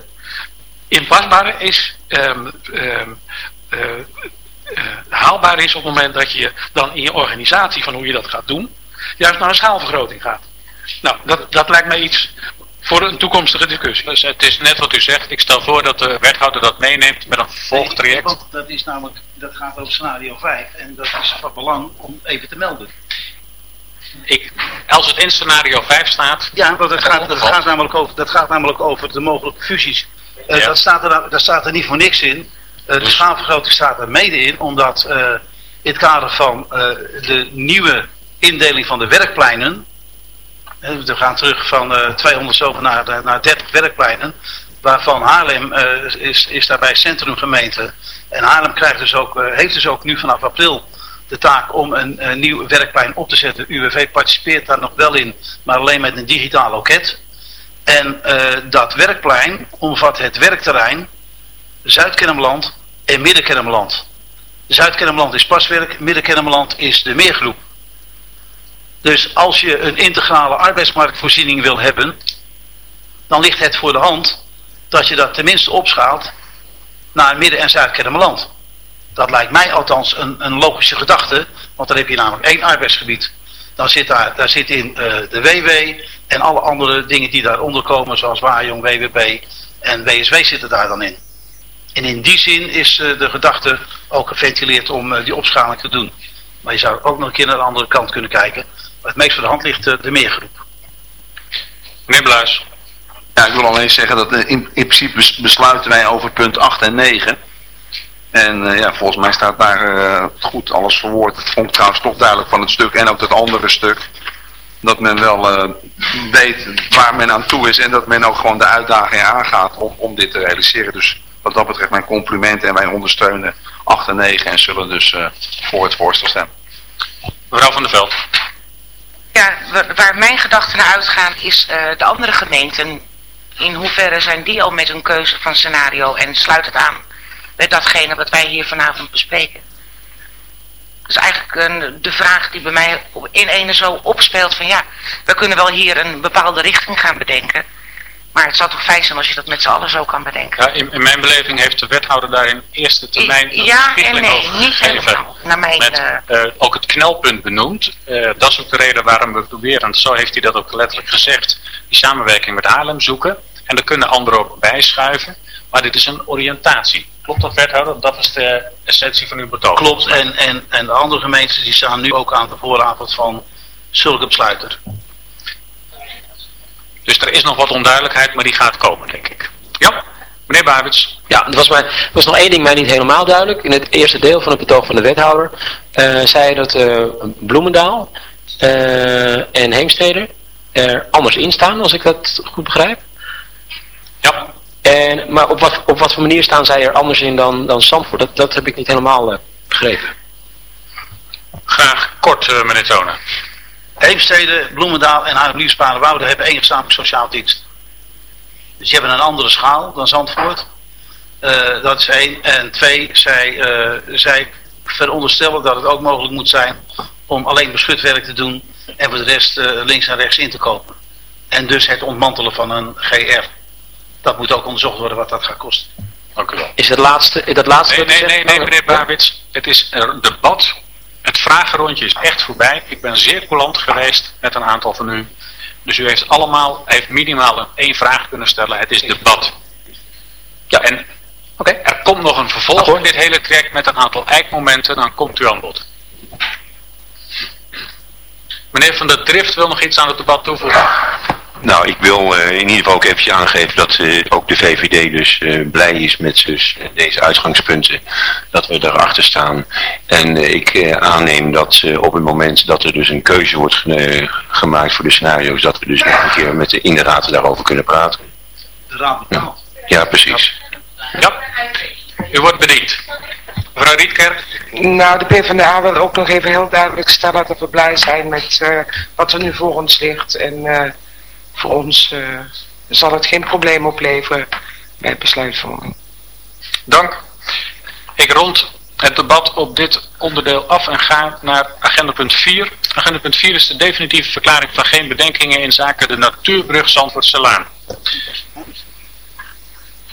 inpasbaar is, um, uh, uh, haalbaar is op het moment dat je dan in je organisatie van hoe je dat gaat doen, juist naar een schaalvergroting gaat. Nou, dat, dat lijkt mij iets voor een toekomstige discussie. Dus het is net wat u zegt. Ik stel voor dat de wethouder dat meeneemt met een vervolgtraject. Nee, dat is namelijk, dat gaat over scenario 5 en dat is van belang om even te melden. Ik, als het in scenario 5 staat... Ja, dat, dat, gaat, dat, gaat, namelijk over, dat gaat namelijk over de mogelijke fusies. Uh, ja. dat, staat er, dat staat er niet voor niks in. Uh, de schaalvergroting staat er mede in, omdat uh, in het kader van uh, de nieuwe indeling van de werkpleinen, we gaan terug van 200 zoveel naar, naar 30 werkpleinen, waarvan Haarlem is, is daarbij centrumgemeente. En Haarlem krijgt dus ook, heeft dus ook nu vanaf april de taak om een, een nieuw werkplein op te zetten. UWV participeert daar nog wel in, maar alleen met een digitaal loket. En dat werkplein omvat het werkterrein Zuid-Kennemerland en Midden-Kennemerland. Zuid-Kennemerland is paswerk, Midden-Kennemerland is de meergroep. Dus als je een integrale arbeidsmarktvoorziening wil hebben, dan ligt het voor de hand dat je dat tenminste opschaalt naar Midden- en Zuid-Kennemerland. Dat lijkt mij althans een, een logische gedachte, want dan heb je namelijk één arbeidsgebied. Dan zit daar, daar zit in uh, de WW en alle andere dingen die daaronder komen, zoals Waarjong, WWB en WSW zitten daar dan in. En in die zin is uh, de gedachte ook geventileerd om uh, die opschaling te doen. Maar je zou ook nog een keer naar de andere kant kunnen kijken. Maar het meest voor de hand ligt de meergroep. Meneer Bluis. Ja, ik wil alleen zeggen dat in, in principe besluiten wij over punt 8 en 9. En uh, ja, volgens mij staat daar uh, goed alles verwoord. Het vond ik trouwens toch duidelijk van het stuk en ook het andere stuk. Dat men wel uh, weet waar men aan toe is en dat men ook gewoon de uitdaging aangaat om, om dit te realiseren. Dus wat dat betreft mijn complimenten en wij ondersteunen 8 en 9 en zullen dus voor het voorstel stemmen. Mevrouw van der Veld. Ja, waar mijn gedachten naar uitgaan is de andere gemeenten. In hoeverre zijn die al met hun keuze van scenario en sluit het aan bij datgene wat wij hier vanavond bespreken. Dat is eigenlijk een, de vraag die bij mij in ene zo opspeelt van ja, we kunnen wel hier een bepaalde richting gaan bedenken. Maar het zou toch fijn zijn als je dat met z'n allen zo kan bedenken. Ja, in, in, mijn beleving heeft de wethouder daar in eerste termijn I, ja en nee, niet helemaal. Naar mijn, met, uh, ook het knelpunt benoemd. Uh, dat is ook de reden waarom we proberen, zo heeft hij dat ook letterlijk gezegd, die samenwerking met Haarlem zoeken. En daar kunnen anderen ook bijschuiven. Maar dit is een oriëntatie. Klopt dat wethouder? Dat is de essentie van uw betoog. Klopt. En, en, en de andere gemeentes die staan nu ook aan de vooravond van zulke besluiten. Dus er is nog wat onduidelijkheid, maar die gaat komen, denk ik. Ja, meneer Babits. Ja, er was, maar, was nog één ding mij niet helemaal duidelijk. In het eerste deel van het betoog van de wethouder uh, zei dat uh, Bloemendaal uh, en Heemstede er anders in staan, als ik dat goed begrijp. Ja. En, maar op wat, op wat voor manier staan zij er anders in dan, dan Zandvoort? Dat, dat heb ik niet helemaal begrepen. Graag kort, meneer Tonen. Heemstede, Bloemendaal en Huigliefsparenwoude hebben één gezamenlijk sociaal dienst. Dus die hebben een andere schaal dan Zandvoort. Uh, dat is één. En twee, zij, zij veronderstellen dat het ook mogelijk moet zijn om alleen beschutwerk te doen en voor de rest links en rechts in te kopen. En dus het ontmantelen van een GR dat moet ook onderzocht worden wat dat gaat kosten. Dank u wel. Is het laatste, dat laatste nee, nee, nee, nee, meneer Babits. Het is een debat. Het vragenrondje is echt voorbij. Ik ben zeer coulant geweest met een aantal van u. Dus u heeft allemaal, heeft minimaal één vraag kunnen stellen. Het is debat. Ja. En okay. er komt nog een vervolg in dit hele traject met een aantal eikmomenten. Dan komt u aan bod. Meneer Van der Drift wil nog iets aan het debat toevoegen. Nou, ik wil uh, in ieder geval ook even aangeven dat uh, ook de VVD dus uh, blij is met dus, deze uitgangspunten. Dat we erachter staan. En ik aanneem dat op het moment dat er dus een keuze wordt gemaakt voor de scenario's, dat we dus nog een keer met de, in de raad daarover kunnen praten. De raad bepaalt. Ja, precies. Ja, u wordt bediend. Mevrouw Rietkerk? Nou, de PvdA wil ook nog even heel duidelijk stellen dat we blij zijn met wat er nu voor ons ligt. En voor ons uh, zal het geen probleem opleveren bij besluitvorming. Dank. Ik rond het debat op dit onderdeel af en ga naar agenda punt 4. Agenda punt 4 is de definitieve verklaring van geen bedenkingen in zaken de natuurbrug Zandvoort-Salaan.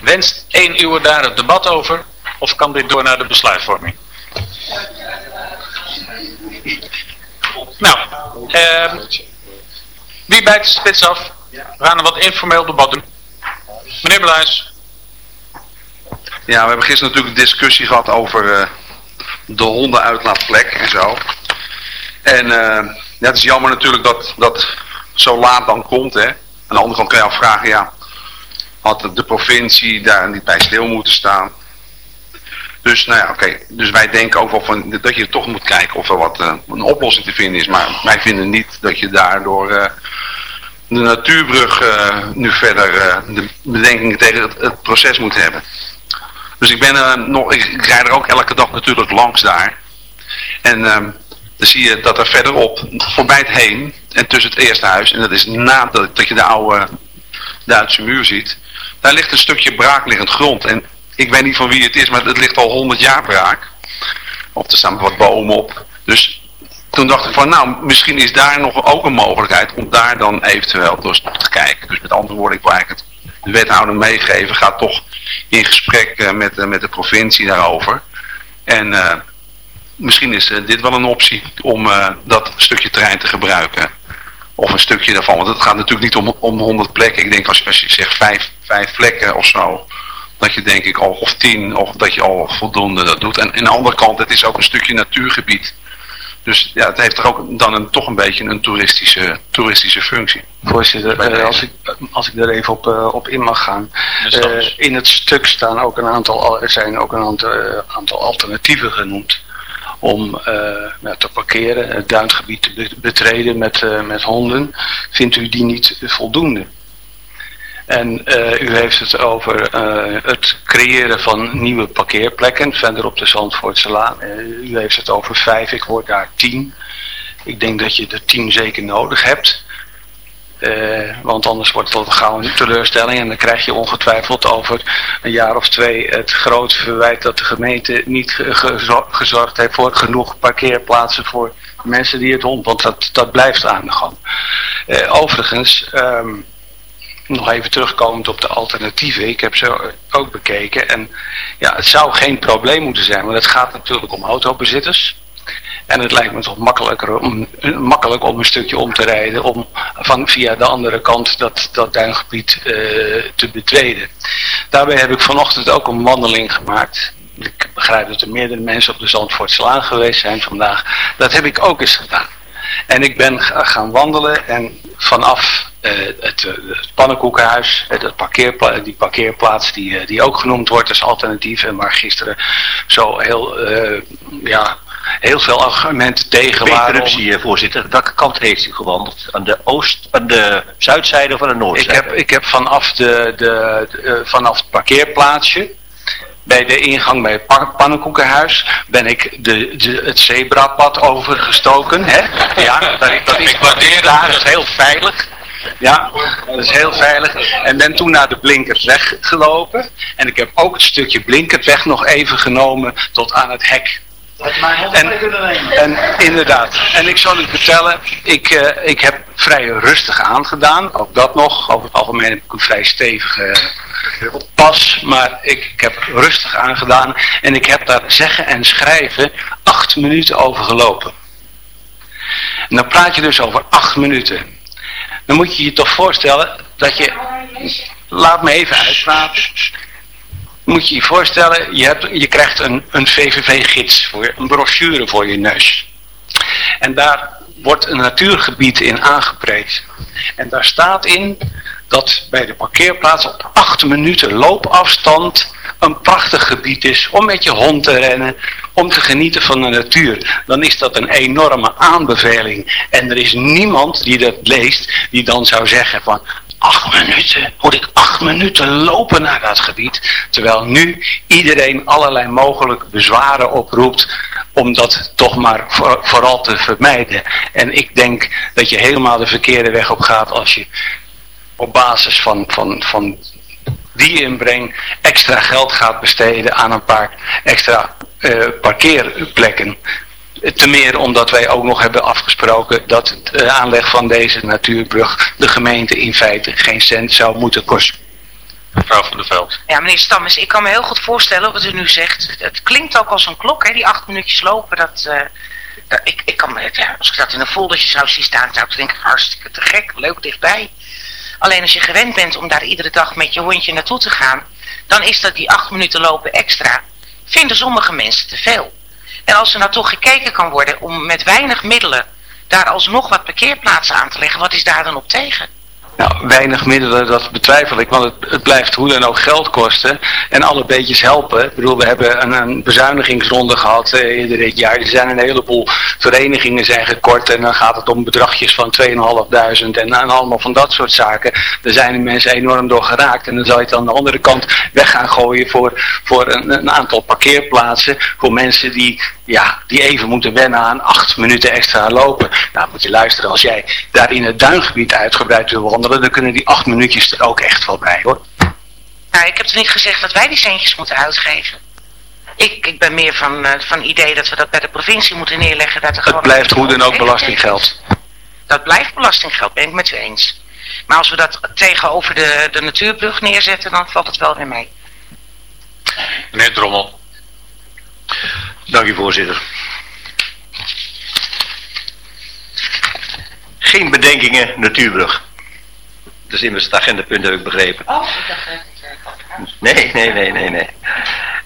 Wenst één uur daar het debat over of kan dit door naar de besluitvorming? Nou, eh, wie bijt de spits af? We gaan een wat informeel debat doen. Meneer Bluis. Ja, we hebben gisteren natuurlijk een discussie gehad over uh, de hondenuitlaatplek en zo. En uh, ja, het is jammer natuurlijk dat dat zo laat dan komt. Hè. Aan de andere kant kan je afvragen, ja, had de provincie daar niet bij stil moeten staan? Dus nou ja, oké. Dus wij denken ook wel van, dat je toch moet kijken of er wat uh, een oplossing te vinden is. Maar wij vinden niet dat je daardoor uh, de natuurbrug uh, nu verder de bedenkingen tegen het, proces moet hebben. Dus ik ben nog, ik, ik rijd er ook elke dag natuurlijk langs daar. En ehm, dan zie je dat er verderop, voorbij het heen, en tussen het eerste huis, en dat is nadat dat je de oude Duitse muur ziet, daar ligt een stukje braakliggend grond. En ik weet niet van wie het is, maar het ligt al 100 jaar braak. Of er staan wat bomen op. Dus toen dacht ik van, nou, misschien is daar nog ook een mogelijkheid om daar dan eventueel dus te kijken. Dus met andere woorden, ik wil eigenlijk de wethouder meegeven, gaat toch in gesprek uh, met, uh, met de provincie daarover. En uh, misschien is dit wel een optie om dat stukje terrein te gebruiken. Of een stukje daarvan. Want het gaat natuurlijk niet om, om 100 plekken. Ik denk als, als je zegt vijf, vijf plekken of zo. Dat je denk ik al, of tien, of dat je al voldoende dat doet. En aan de andere kant, het is ook een stukje natuurgebied. Dus ja, het heeft er ook dan een, toch een beetje een toeristische, toeristische functie. Voorzitter, uh, als, ik, als ik er even op, uh, op in mag gaan. Uh, in het stuk staan ook een aantal, er zijn ook een aantal, aantal alternatieven genoemd om nou, te parkeren, het duingebied te betreden met, met honden. Vindt u die niet voldoende? En uh, u heeft het over uh, het creëren van nieuwe parkeerplekken verder op de Zandvoortse Laan. Uh, u heeft het over vijf, ik hoor daar tien. Ik denk dat je er tien zeker nodig hebt. want anders wordt het gauw een teleurstelling en dan krijg je ongetwijfeld over een jaar of twee het grote verwijt dat de gemeente niet gezorgd heeft voor genoeg parkeerplaatsen voor mensen die het hond, want dat, dat blijft aan de gang. overigens, um, nog even terugkomend op de alternatieven. Ik heb ze ook bekeken. En ja, het zou geen probleem moeten zijn. Want het gaat natuurlijk om autobezitters. En het lijkt me toch makkelijker om, makkelijk om een stukje om te rijden. Om van via de andere kant dat, dat duingebied uh, te betreden. Daarbij heb ik vanochtend ook een wandeling gemaakt. Ik begrijp dat er meerdere mensen op de Zandvoortslaan geweest zijn vandaag. Dat heb ik ook eens gedaan. En ik ben gaan wandelen en vanaf het, uh, het pannenkoekenhuis, uh, dat parkeerpla die parkeerplaats die, die ook genoemd wordt als alternatief en waar gisteren zo heel, ja, heel veel argumenten tegen waren. Interruptie, voorzitter. Welke kant heeft u gewandeld? Aan de oost, aan de zuidzijde of aan de noordzijde? Ik heb, ik heb vanaf, de, de, de vanaf het parkeerplaatsje bij de ingang bij het pannenkoekenhuis ben ik de, de, het zebrapad overgestoken. Hè? Ja, dat, dat is, dat is daar is heel veilig. Ja, dat is heel veilig. En ben toen naar de Blinkersweg gelopen. En ik heb ook het stukje Blinkerweg nog even genomen tot aan het hek. En, en inderdaad. En ik zal u vertellen, ik, uh, ik heb vrij rustig aangedaan. Ook dat nog. Over het algemeen heb ik een vrij stevige pas. Maar ik, ik heb rustig aangedaan. En ik heb daar zeggen en schrijven acht minuten over gelopen. En dan praat je dus over acht minuten. Dan moet je je toch voorstellen dat je... Laat me even uitpraten moet je je voorstellen, je, hebt, je krijgt een, een VVV-gids, voor, een brochure voor je neus. En daar wordt een natuurgebied in aangeprezen. En daar staat in dat bij de parkeerplaats op 8 minuten loopafstand een prachtig gebied is om met je hond te rennen, om te genieten van de natuur. Dan is dat een enorme aanbeveling. En er is niemand die dat leest die dan zou zeggen van acht minuten, moet ik acht minuten lopen naar dat gebied. Terwijl nu iedereen allerlei mogelijke bezwaren oproept om dat toch maar voor, vooral te vermijden. En ik denk dat je helemaal de verkeerde weg op gaat als je op basis van, van, van die inbreng extra geld gaat besteden aan een paar extra uh, parkeerplekken. Te meer omdat wij ook nog hebben afgesproken dat de aanleg van deze natuurbrug de gemeente in feite geen cent zou moeten kosten. Mevrouw van der Veld. Ja, meneer Stammes, ik kan me heel goed voorstellen wat u nu zegt. Het klinkt ook als een klok, hè, die acht minuutjes lopen. Dat, uh, dat ik, ik kan me, ja, als ik dat in een foldertje zou zien staan, zou ik denken, hartstikke te gek, leuk dichtbij. Alleen als je gewend bent om daar iedere dag met je hondje naartoe te gaan, dan is dat die acht minuten lopen extra, vinden sommige mensen te veel. En als er nou toch gekeken kan worden om met weinig middelen daar alsnog wat parkeerplaatsen aan te leggen, wat is daar dan op tegen? Nou, weinig middelen, dat betwijfel ik, want het, het, blijft hoe dan ook geld kosten. En alle beetjes helpen. Ik bedoel, we hebben een, een bezuinigingsronde gehad eh, ieder dit jaar. Er zijn een heleboel verenigingen zijn gekort en dan gaat het om bedragjes van 2.500 en, en allemaal van dat soort zaken. Daar zijn de mensen enorm door geraakt. En dan zou je het aan de andere kant weg gaan gooien voor, voor een, een aantal parkeerplaatsen. Voor mensen die, ja, die even moeten wennen aan acht minuten extra lopen. Nou, moet je luisteren, als jij daar in het duingebied uitgebreid wil wandelen dan kunnen die acht minuutjes er ook echt wel bij hoor. Nou, ik heb er niet gezegd dat wij die centjes moeten uitgeven. Ik, ik ben meer van, uh, van idee dat we dat bij de provincie moeten neerleggen. Dat er het blijft hoe dan ook belastinggeld. Dat blijft belastinggeld, ben ik met u eens. Maar als we dat tegenover de, de natuurbrug neerzetten, dan valt het wel weer mee. Meneer Drommel. Dank u voorzitter. Geen bedenkingen natuurbrug. Dat is immers het agendapunt, heb ik begrepen. Oh, Nee, nee, nee, nee, nee.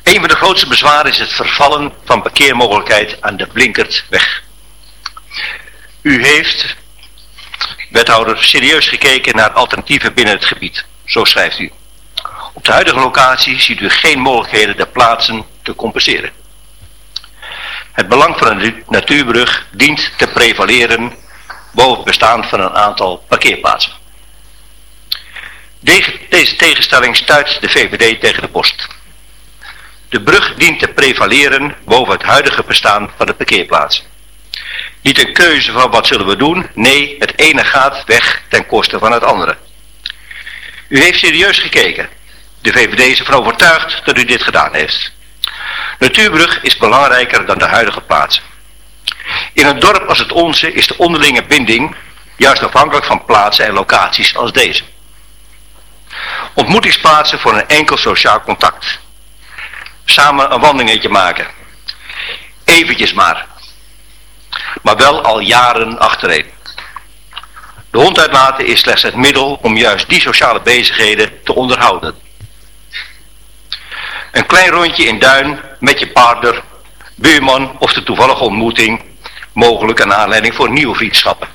Een van de grootste bezwaren is het vervallen van parkeermogelijkheid aan de Blinkertweg. U heeft, wethouder, serieus gekeken naar alternatieven binnen het gebied. Zo schrijft u. Op de huidige locatie ziet u geen mogelijkheden de plaatsen te compenseren. Het belang van een natuurbrug dient te prevaleren boven het bestaan van een aantal parkeerplaatsen. De- Deze tegenstelling stuit de VVD tegen de post. De brug dient te prevaleren boven het huidige bestaan van de parkeerplaatsen. Niet een keuze van wat zullen we doen, nee, het ene gaat weg ten koste van het andere. U heeft serieus gekeken. De VVD is ervan overtuigd dat u dit gedaan heeft. Natuurbrug is belangrijker dan de huidige plaatsen. In een dorp als het onze is de onderlinge binding juist afhankelijk van plaatsen en locaties als deze. Ontmoetingsplaatsen voor een enkel sociaal contact. Samen een wandelingetje maken. Eventjes maar. Maar wel al jaren achtereen. De hond uitlaten is slechts het middel om juist die sociale bezigheden te onderhouden. Een klein rondje in duin met je partner, buurman of de toevallige ontmoeting, mogelijk een aanleiding voor nieuwe vriendschappen.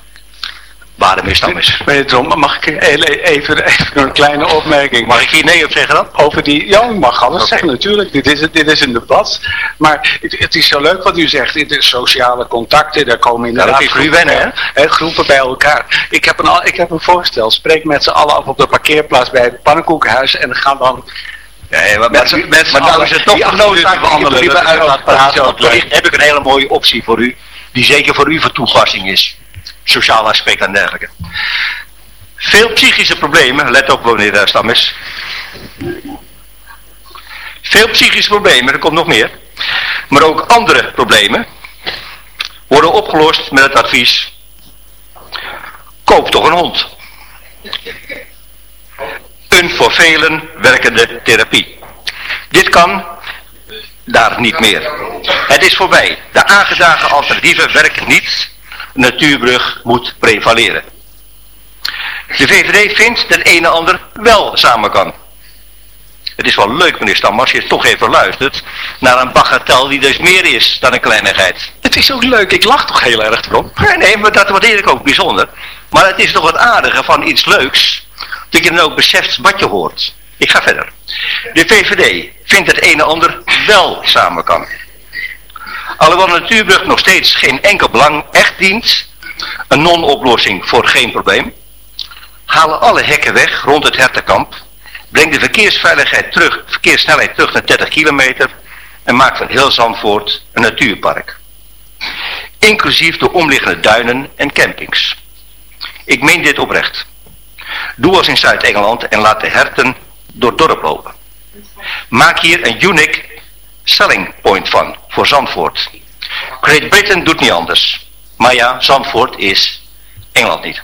Waar de misstand is. Meneer mag ik heel e- even, [laughs] even een kleine opmerking? Mag ik hier nee op zeggen dan? Over die, ja, u mag alles zeggen natuurlijk. Dit is, dit is een debat. Maar het, het is zo leuk wat u zegt. Is sociale contacten, daar komen inderdaad u groepen, wennen, hè, groepen bij elkaar. Ik heb een, ik heb een voorstel. Spreek met z'n allen af op de parkeerplaats bij het pannenkoekenhuis en ga dan... Nee, maar, Met maar nou is het toch die minuten wandelen, is uit laat praten. Want wellicht heb ik een hele mooie optie voor u, die zeker voor u van toepassing is. Sociaal aspect en dergelijke. Veel psychische problemen, let op wanneer daar stam is. Veel psychische problemen, er komt nog meer. Maar ook andere problemen worden opgelost met het advies. Koop toch een hond. Een voor velen werkende therapie. Dit kan daar niet meer. Het is voorbij. De aangedragen alternatieven werken niet. Natuurbrug moet prevaleren. De VVD vindt dat een en ander wel samen kan. Het is wel leuk, meneer Stam, als je toch even luistert naar een bagatel die dus meer is dan een kleinigheid. Het is ook leuk, ik lach toch heel erg erom. Nee, nee, maar dat waardeer ik ook bijzonder. Maar het is toch het aardige van iets leuks, dat je dan ook beseft wat je hoort. Ik ga verder. De VVD vindt het een en ander wel samen kan. Alhoewel natuurbrug nog steeds geen enkel belang echt dient, een non-oplossing voor geen probleem, halen alle hekken weg rond het hertenkamp, breng de verkeersveiligheid terug, verkeerssnelheid terug naar 30 kilometer en maak van heel Zandvoort een natuurpark. Inclusief de omliggende duinen en campings. Ik meen dit oprecht. Doe als in Zuid-Engeland en laat de herten door het dorp lopen. Maak hier een unique selling point van voor Zandvoort. Great Britain doet niet anders. Maar ja, Zandvoort is Engeland niet.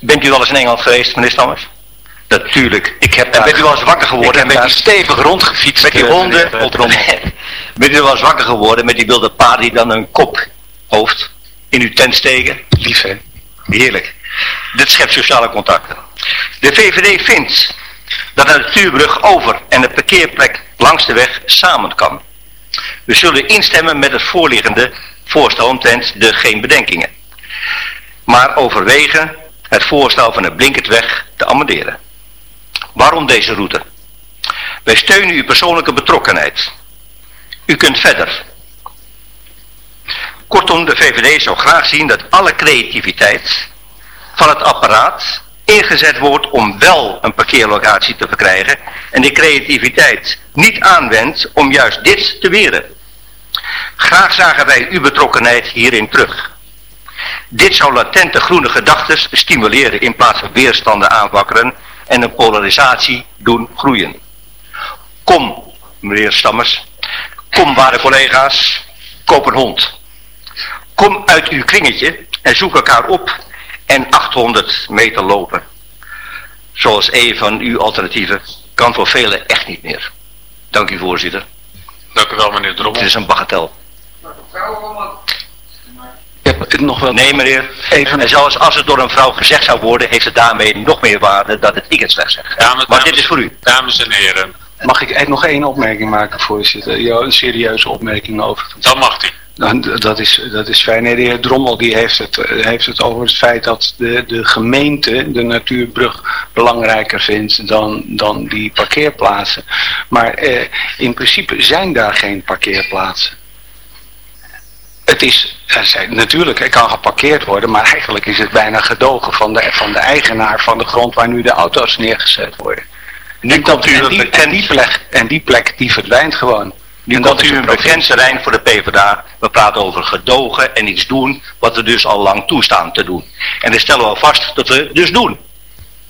Bent u wel eens in Engeland geweest, meneer Stammers? Natuurlijk. Ik heb en bent u wel eens wakker geworden met daar die stevig rondgefietst. met die eh, honden op. [laughs] Bent u wel eens wakker geworden met die wilde paarden die dan een kop hoofd in uw tent steken? Lief hè? Heerlijk. Dit schept sociale contacten. De VVD vindt dat een natuurbrug over en de parkeerplek langs de weg samen kan. We zullen instemmen met het voorliggende voorstel omtrent de geen bedenkingen. Maar overwegen het voorstel van de Blinkertweg te amenderen. Waarom deze route? Wij steunen uw persoonlijke betrokkenheid. U kunt verder. Kortom, de VVD zou graag zien dat alle creativiteit van het apparaat ingezet wordt om wel een parkeerlocatie te verkrijgen en de creativiteit niet aanwendt om juist dit te weren. Graag zagen wij uw betrokkenheid hierin terug. Dit zou latente groene gedachten stimuleren in plaats van weerstanden aanwakkeren en een polarisatie doen groeien. Kom, meneer Stammers, kom waarde collega's, koop een hond. Kom uit uw kringetje en zoek elkaar op en 800 meter lopen. Zoals een van uw alternatieven kan voor velen echt niet meer. Dank u voorzitter. Dank u wel, meneer Drommel. Het is een bagatel. Ik heb nog wel... Nee meneer, even. en zelfs als het door een vrouw gezegd zou worden, heeft het daarmee nog meer waarde dat het ik het slecht zeg. Dames, maar dames- dit is voor u. Dames en heren, Mag ik nog één opmerking maken, voorzitter? Ja, een serieuze opmerking over. dan mag hij. Dan, dat, is, dat is fijn. Nee, de heer Drommel die heeft, het, eh, heeft het over het feit dat de, de gemeente de natuurbrug belangrijker vindt dan, dan die parkeerplaatsen. Maar eh, in principe zijn daar geen parkeerplaatsen. Het is, er zijn, natuurlijk, er kan geparkeerd worden, maar eigenlijk is het bijna gedogen van de, van de eigenaar van de grond waar nu de auto's neergezet worden. En, komt u en, en, die plek, en die plek die verdwijnt gewoon. Nu En dat komt is u een terrein voor de PvdA. We praten over gedogen en iets doen wat we dus al lang toestaan te doen. En dan stellen we vast dat we dus doen.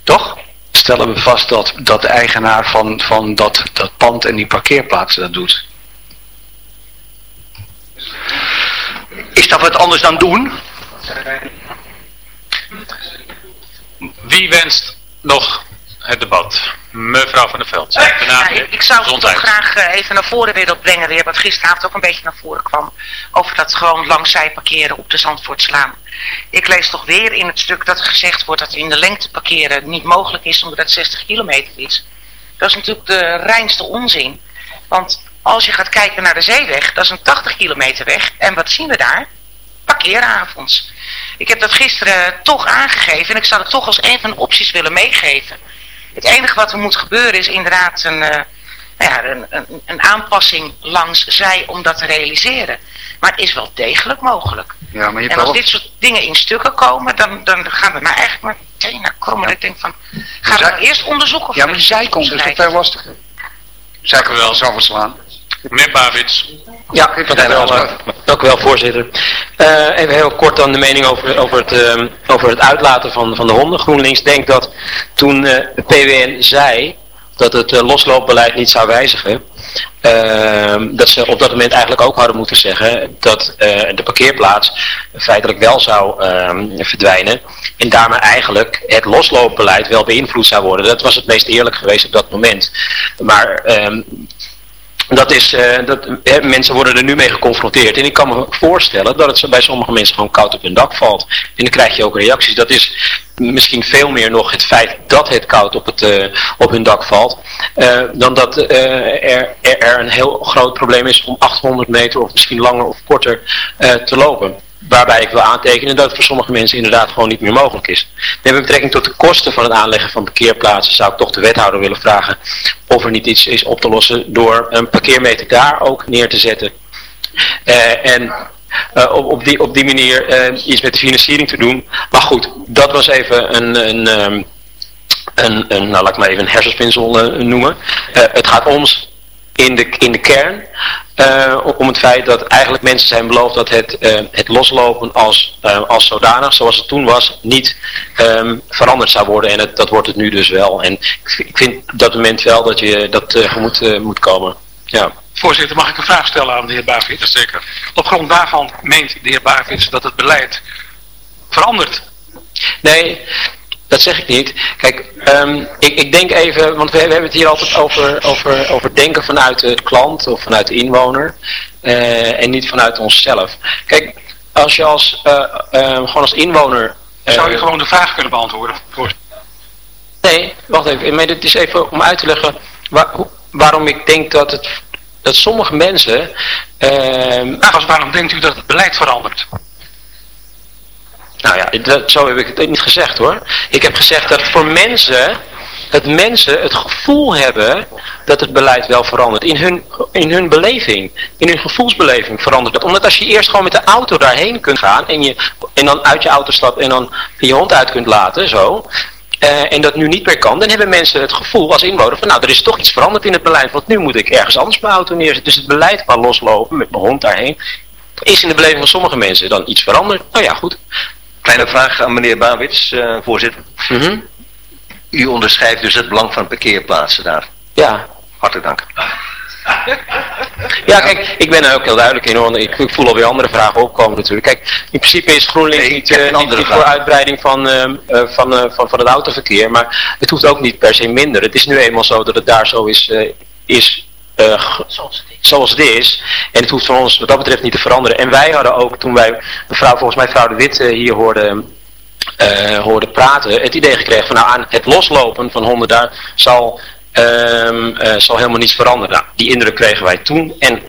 Toch? stellen we vast dat, dat de eigenaar van, van dat, dat pand en die parkeerplaats dat doet. Is dat wat anders dan doen? Wie wenst nog het debat? Mevrouw van der Veld. Ja, ik, zou toch gezondheid. graag eh, even naar voren willen brengen weer, wat gisteravond ook een beetje naar voren kwam. Over dat gewoon langzij parkeren op de Zandvoortslaan. Ik lees toch weer in het stuk dat er gezegd wordt dat in de lengte parkeren niet mogelijk is omdat het 60 kilometer is. Dat is natuurlijk de reinste onzin. Want als je gaat kijken naar de zeeweg, dat is een 80 kilometer weg. En wat zien we daar? Parkeeravonds. Ik heb dat gisteren toch aangegeven en ik zou het toch als een van de opties willen meegeven. Het enige wat er moet gebeuren is inderdaad een, eh, nou ja, een, een, een aanpassing langs zij om dat te realiseren. Maar het is wel degelijk mogelijk. Ja, maar je En als wel... dit soort dingen in stukken komen, dan, dan gaan we maar eigenlijk maar meteen naar krommen. Ik denk van, gaan we zij- eerst onderzoeken of Ja, maar de het zijkant is toch veel lastiger. Zijkant wel zou verslaan. Meneer Babits. Ja, dank u wel, dank u wel voorzitter. Eh, even heel kort dan de mening over, over, het, ehm, over het uitlaten van, van de honden. GroenLinks denkt dat toen eh, de PWN zei dat het eh, losloopbeleid niet zou wijzigen, ehm, dat ze op dat moment eigenlijk ook hadden moeten zeggen dat eh, de parkeerplaats feitelijk wel zou ehm, verdwijnen en daarmee eigenlijk het losloopbeleid wel beïnvloed zou worden. Dat was het meest eerlijk geweest op dat moment. Maar ehm, dat is, eh, dat, mensen worden er nu mee geconfronteerd. En ik kan me voorstellen dat het bij sommige mensen gewoon koud op hun dak valt. En dan krijg je ook reacties. Dat is misschien veel meer nog het feit dat het koud op, het, eh, op hun dak valt. eh, dan dat er, er, een heel groot probleem is om 800 meter of misschien langer of korter te lopen. Waarbij ik wil aantekenen dat het voor sommige mensen inderdaad gewoon niet meer mogelijk is. Met betrekking tot de kosten van het aanleggen van parkeerplaatsen zou ik toch de wethouder willen vragen of er niet iets is op te lossen door een parkeermeter daar ook neer te zetten. Eh, en eh, op, die, op die manier eh, iets met de financiering te doen. Maar goed, dat was even een, een, ehm, een, een nou laat ik maar even een hersenspinsel noemen. Het gaat ons in de, in de kern eh, om het feit dat eigenlijk mensen zijn beloofd dat het, eh, het loslopen als, eh, als zodanig, zoals het toen was, niet ehm, veranderd zou worden. En het, dat wordt het nu dus wel. En ik, vind- ik vind op dat moment wel dat je dat tegemoet moet komen. Ja. Voorzitter, mag ik een vraag stellen aan de heer Bavits? Zeker. Op grond daarvan meent de heer Bavits dat het beleid verandert. Nee, dat zeg ik niet. Kijk, ehm, ik, ik denk even, want we, we hebben het hier altijd over, over, over denken vanuit de klant of vanuit de inwoner eh, en niet vanuit onszelf. Kijk, als je als, eh, eh, gewoon als inwoner... eh, Zou je gewoon de vraag kunnen beantwoorden? Nee, wacht even. Maar dit is even om uit te leggen waar- waarom ik denk dat, het, dat sommige mensen... ehm, De vraag was waarom denkt u dat het beleid verandert? Nou ja, zo heb ik het niet gezegd hoor. Ik heb gezegd dat voor mensen, dat mensen het gevoel hebben dat het beleid wel verandert. In hun, in hun beleving, in hun gevoelsbeleving verandert dat. Omdat als je eerst gewoon met de auto daarheen kunt gaan en, je, en dan uit je auto stapt en dan je hond uit kunt laten, zo. eh, en dat nu niet meer kan, dan hebben mensen het gevoel als inwoner van nou, er is toch iets veranderd in het beleid, want nu moet ik ergens anders mijn auto neerzetten. Dus het beleid kan loslopen met mijn hond daarheen. Is in de beleving van sommige mensen dan iets veranderd? Nou ja, goed. Kleine vraag aan meneer Bawits, eh, voorzitter. Mhm. U onderschrijft dus het belang van parkeerplaatsen daar. Ja. Hartelijk dank. Ja, kijk, ik ben er ook heel duidelijk in hoor. Ik, voel alweer andere vragen opkomen natuurlijk. Kijk, in principe is GroenLinks Nee, niet, eh, niet, voor uitbreiding van, ehm, eh, van, van, van het autoverkeer. Maar het hoeft ook niet per se minder. Het is nu eenmaal zo dat het daar zo is, is uh, zoals, het is. En het hoeft van ons wat dat betreft niet te veranderen. En wij hadden ook, toen wij mevrouw, volgens mij mevrouw de Wit hier hoorden, uh, hoorde praten, het idee gekregen van nou aan het loslopen van honden daar zal, uh, zal helemaal niets veranderen. Nou, die indruk kregen wij toen en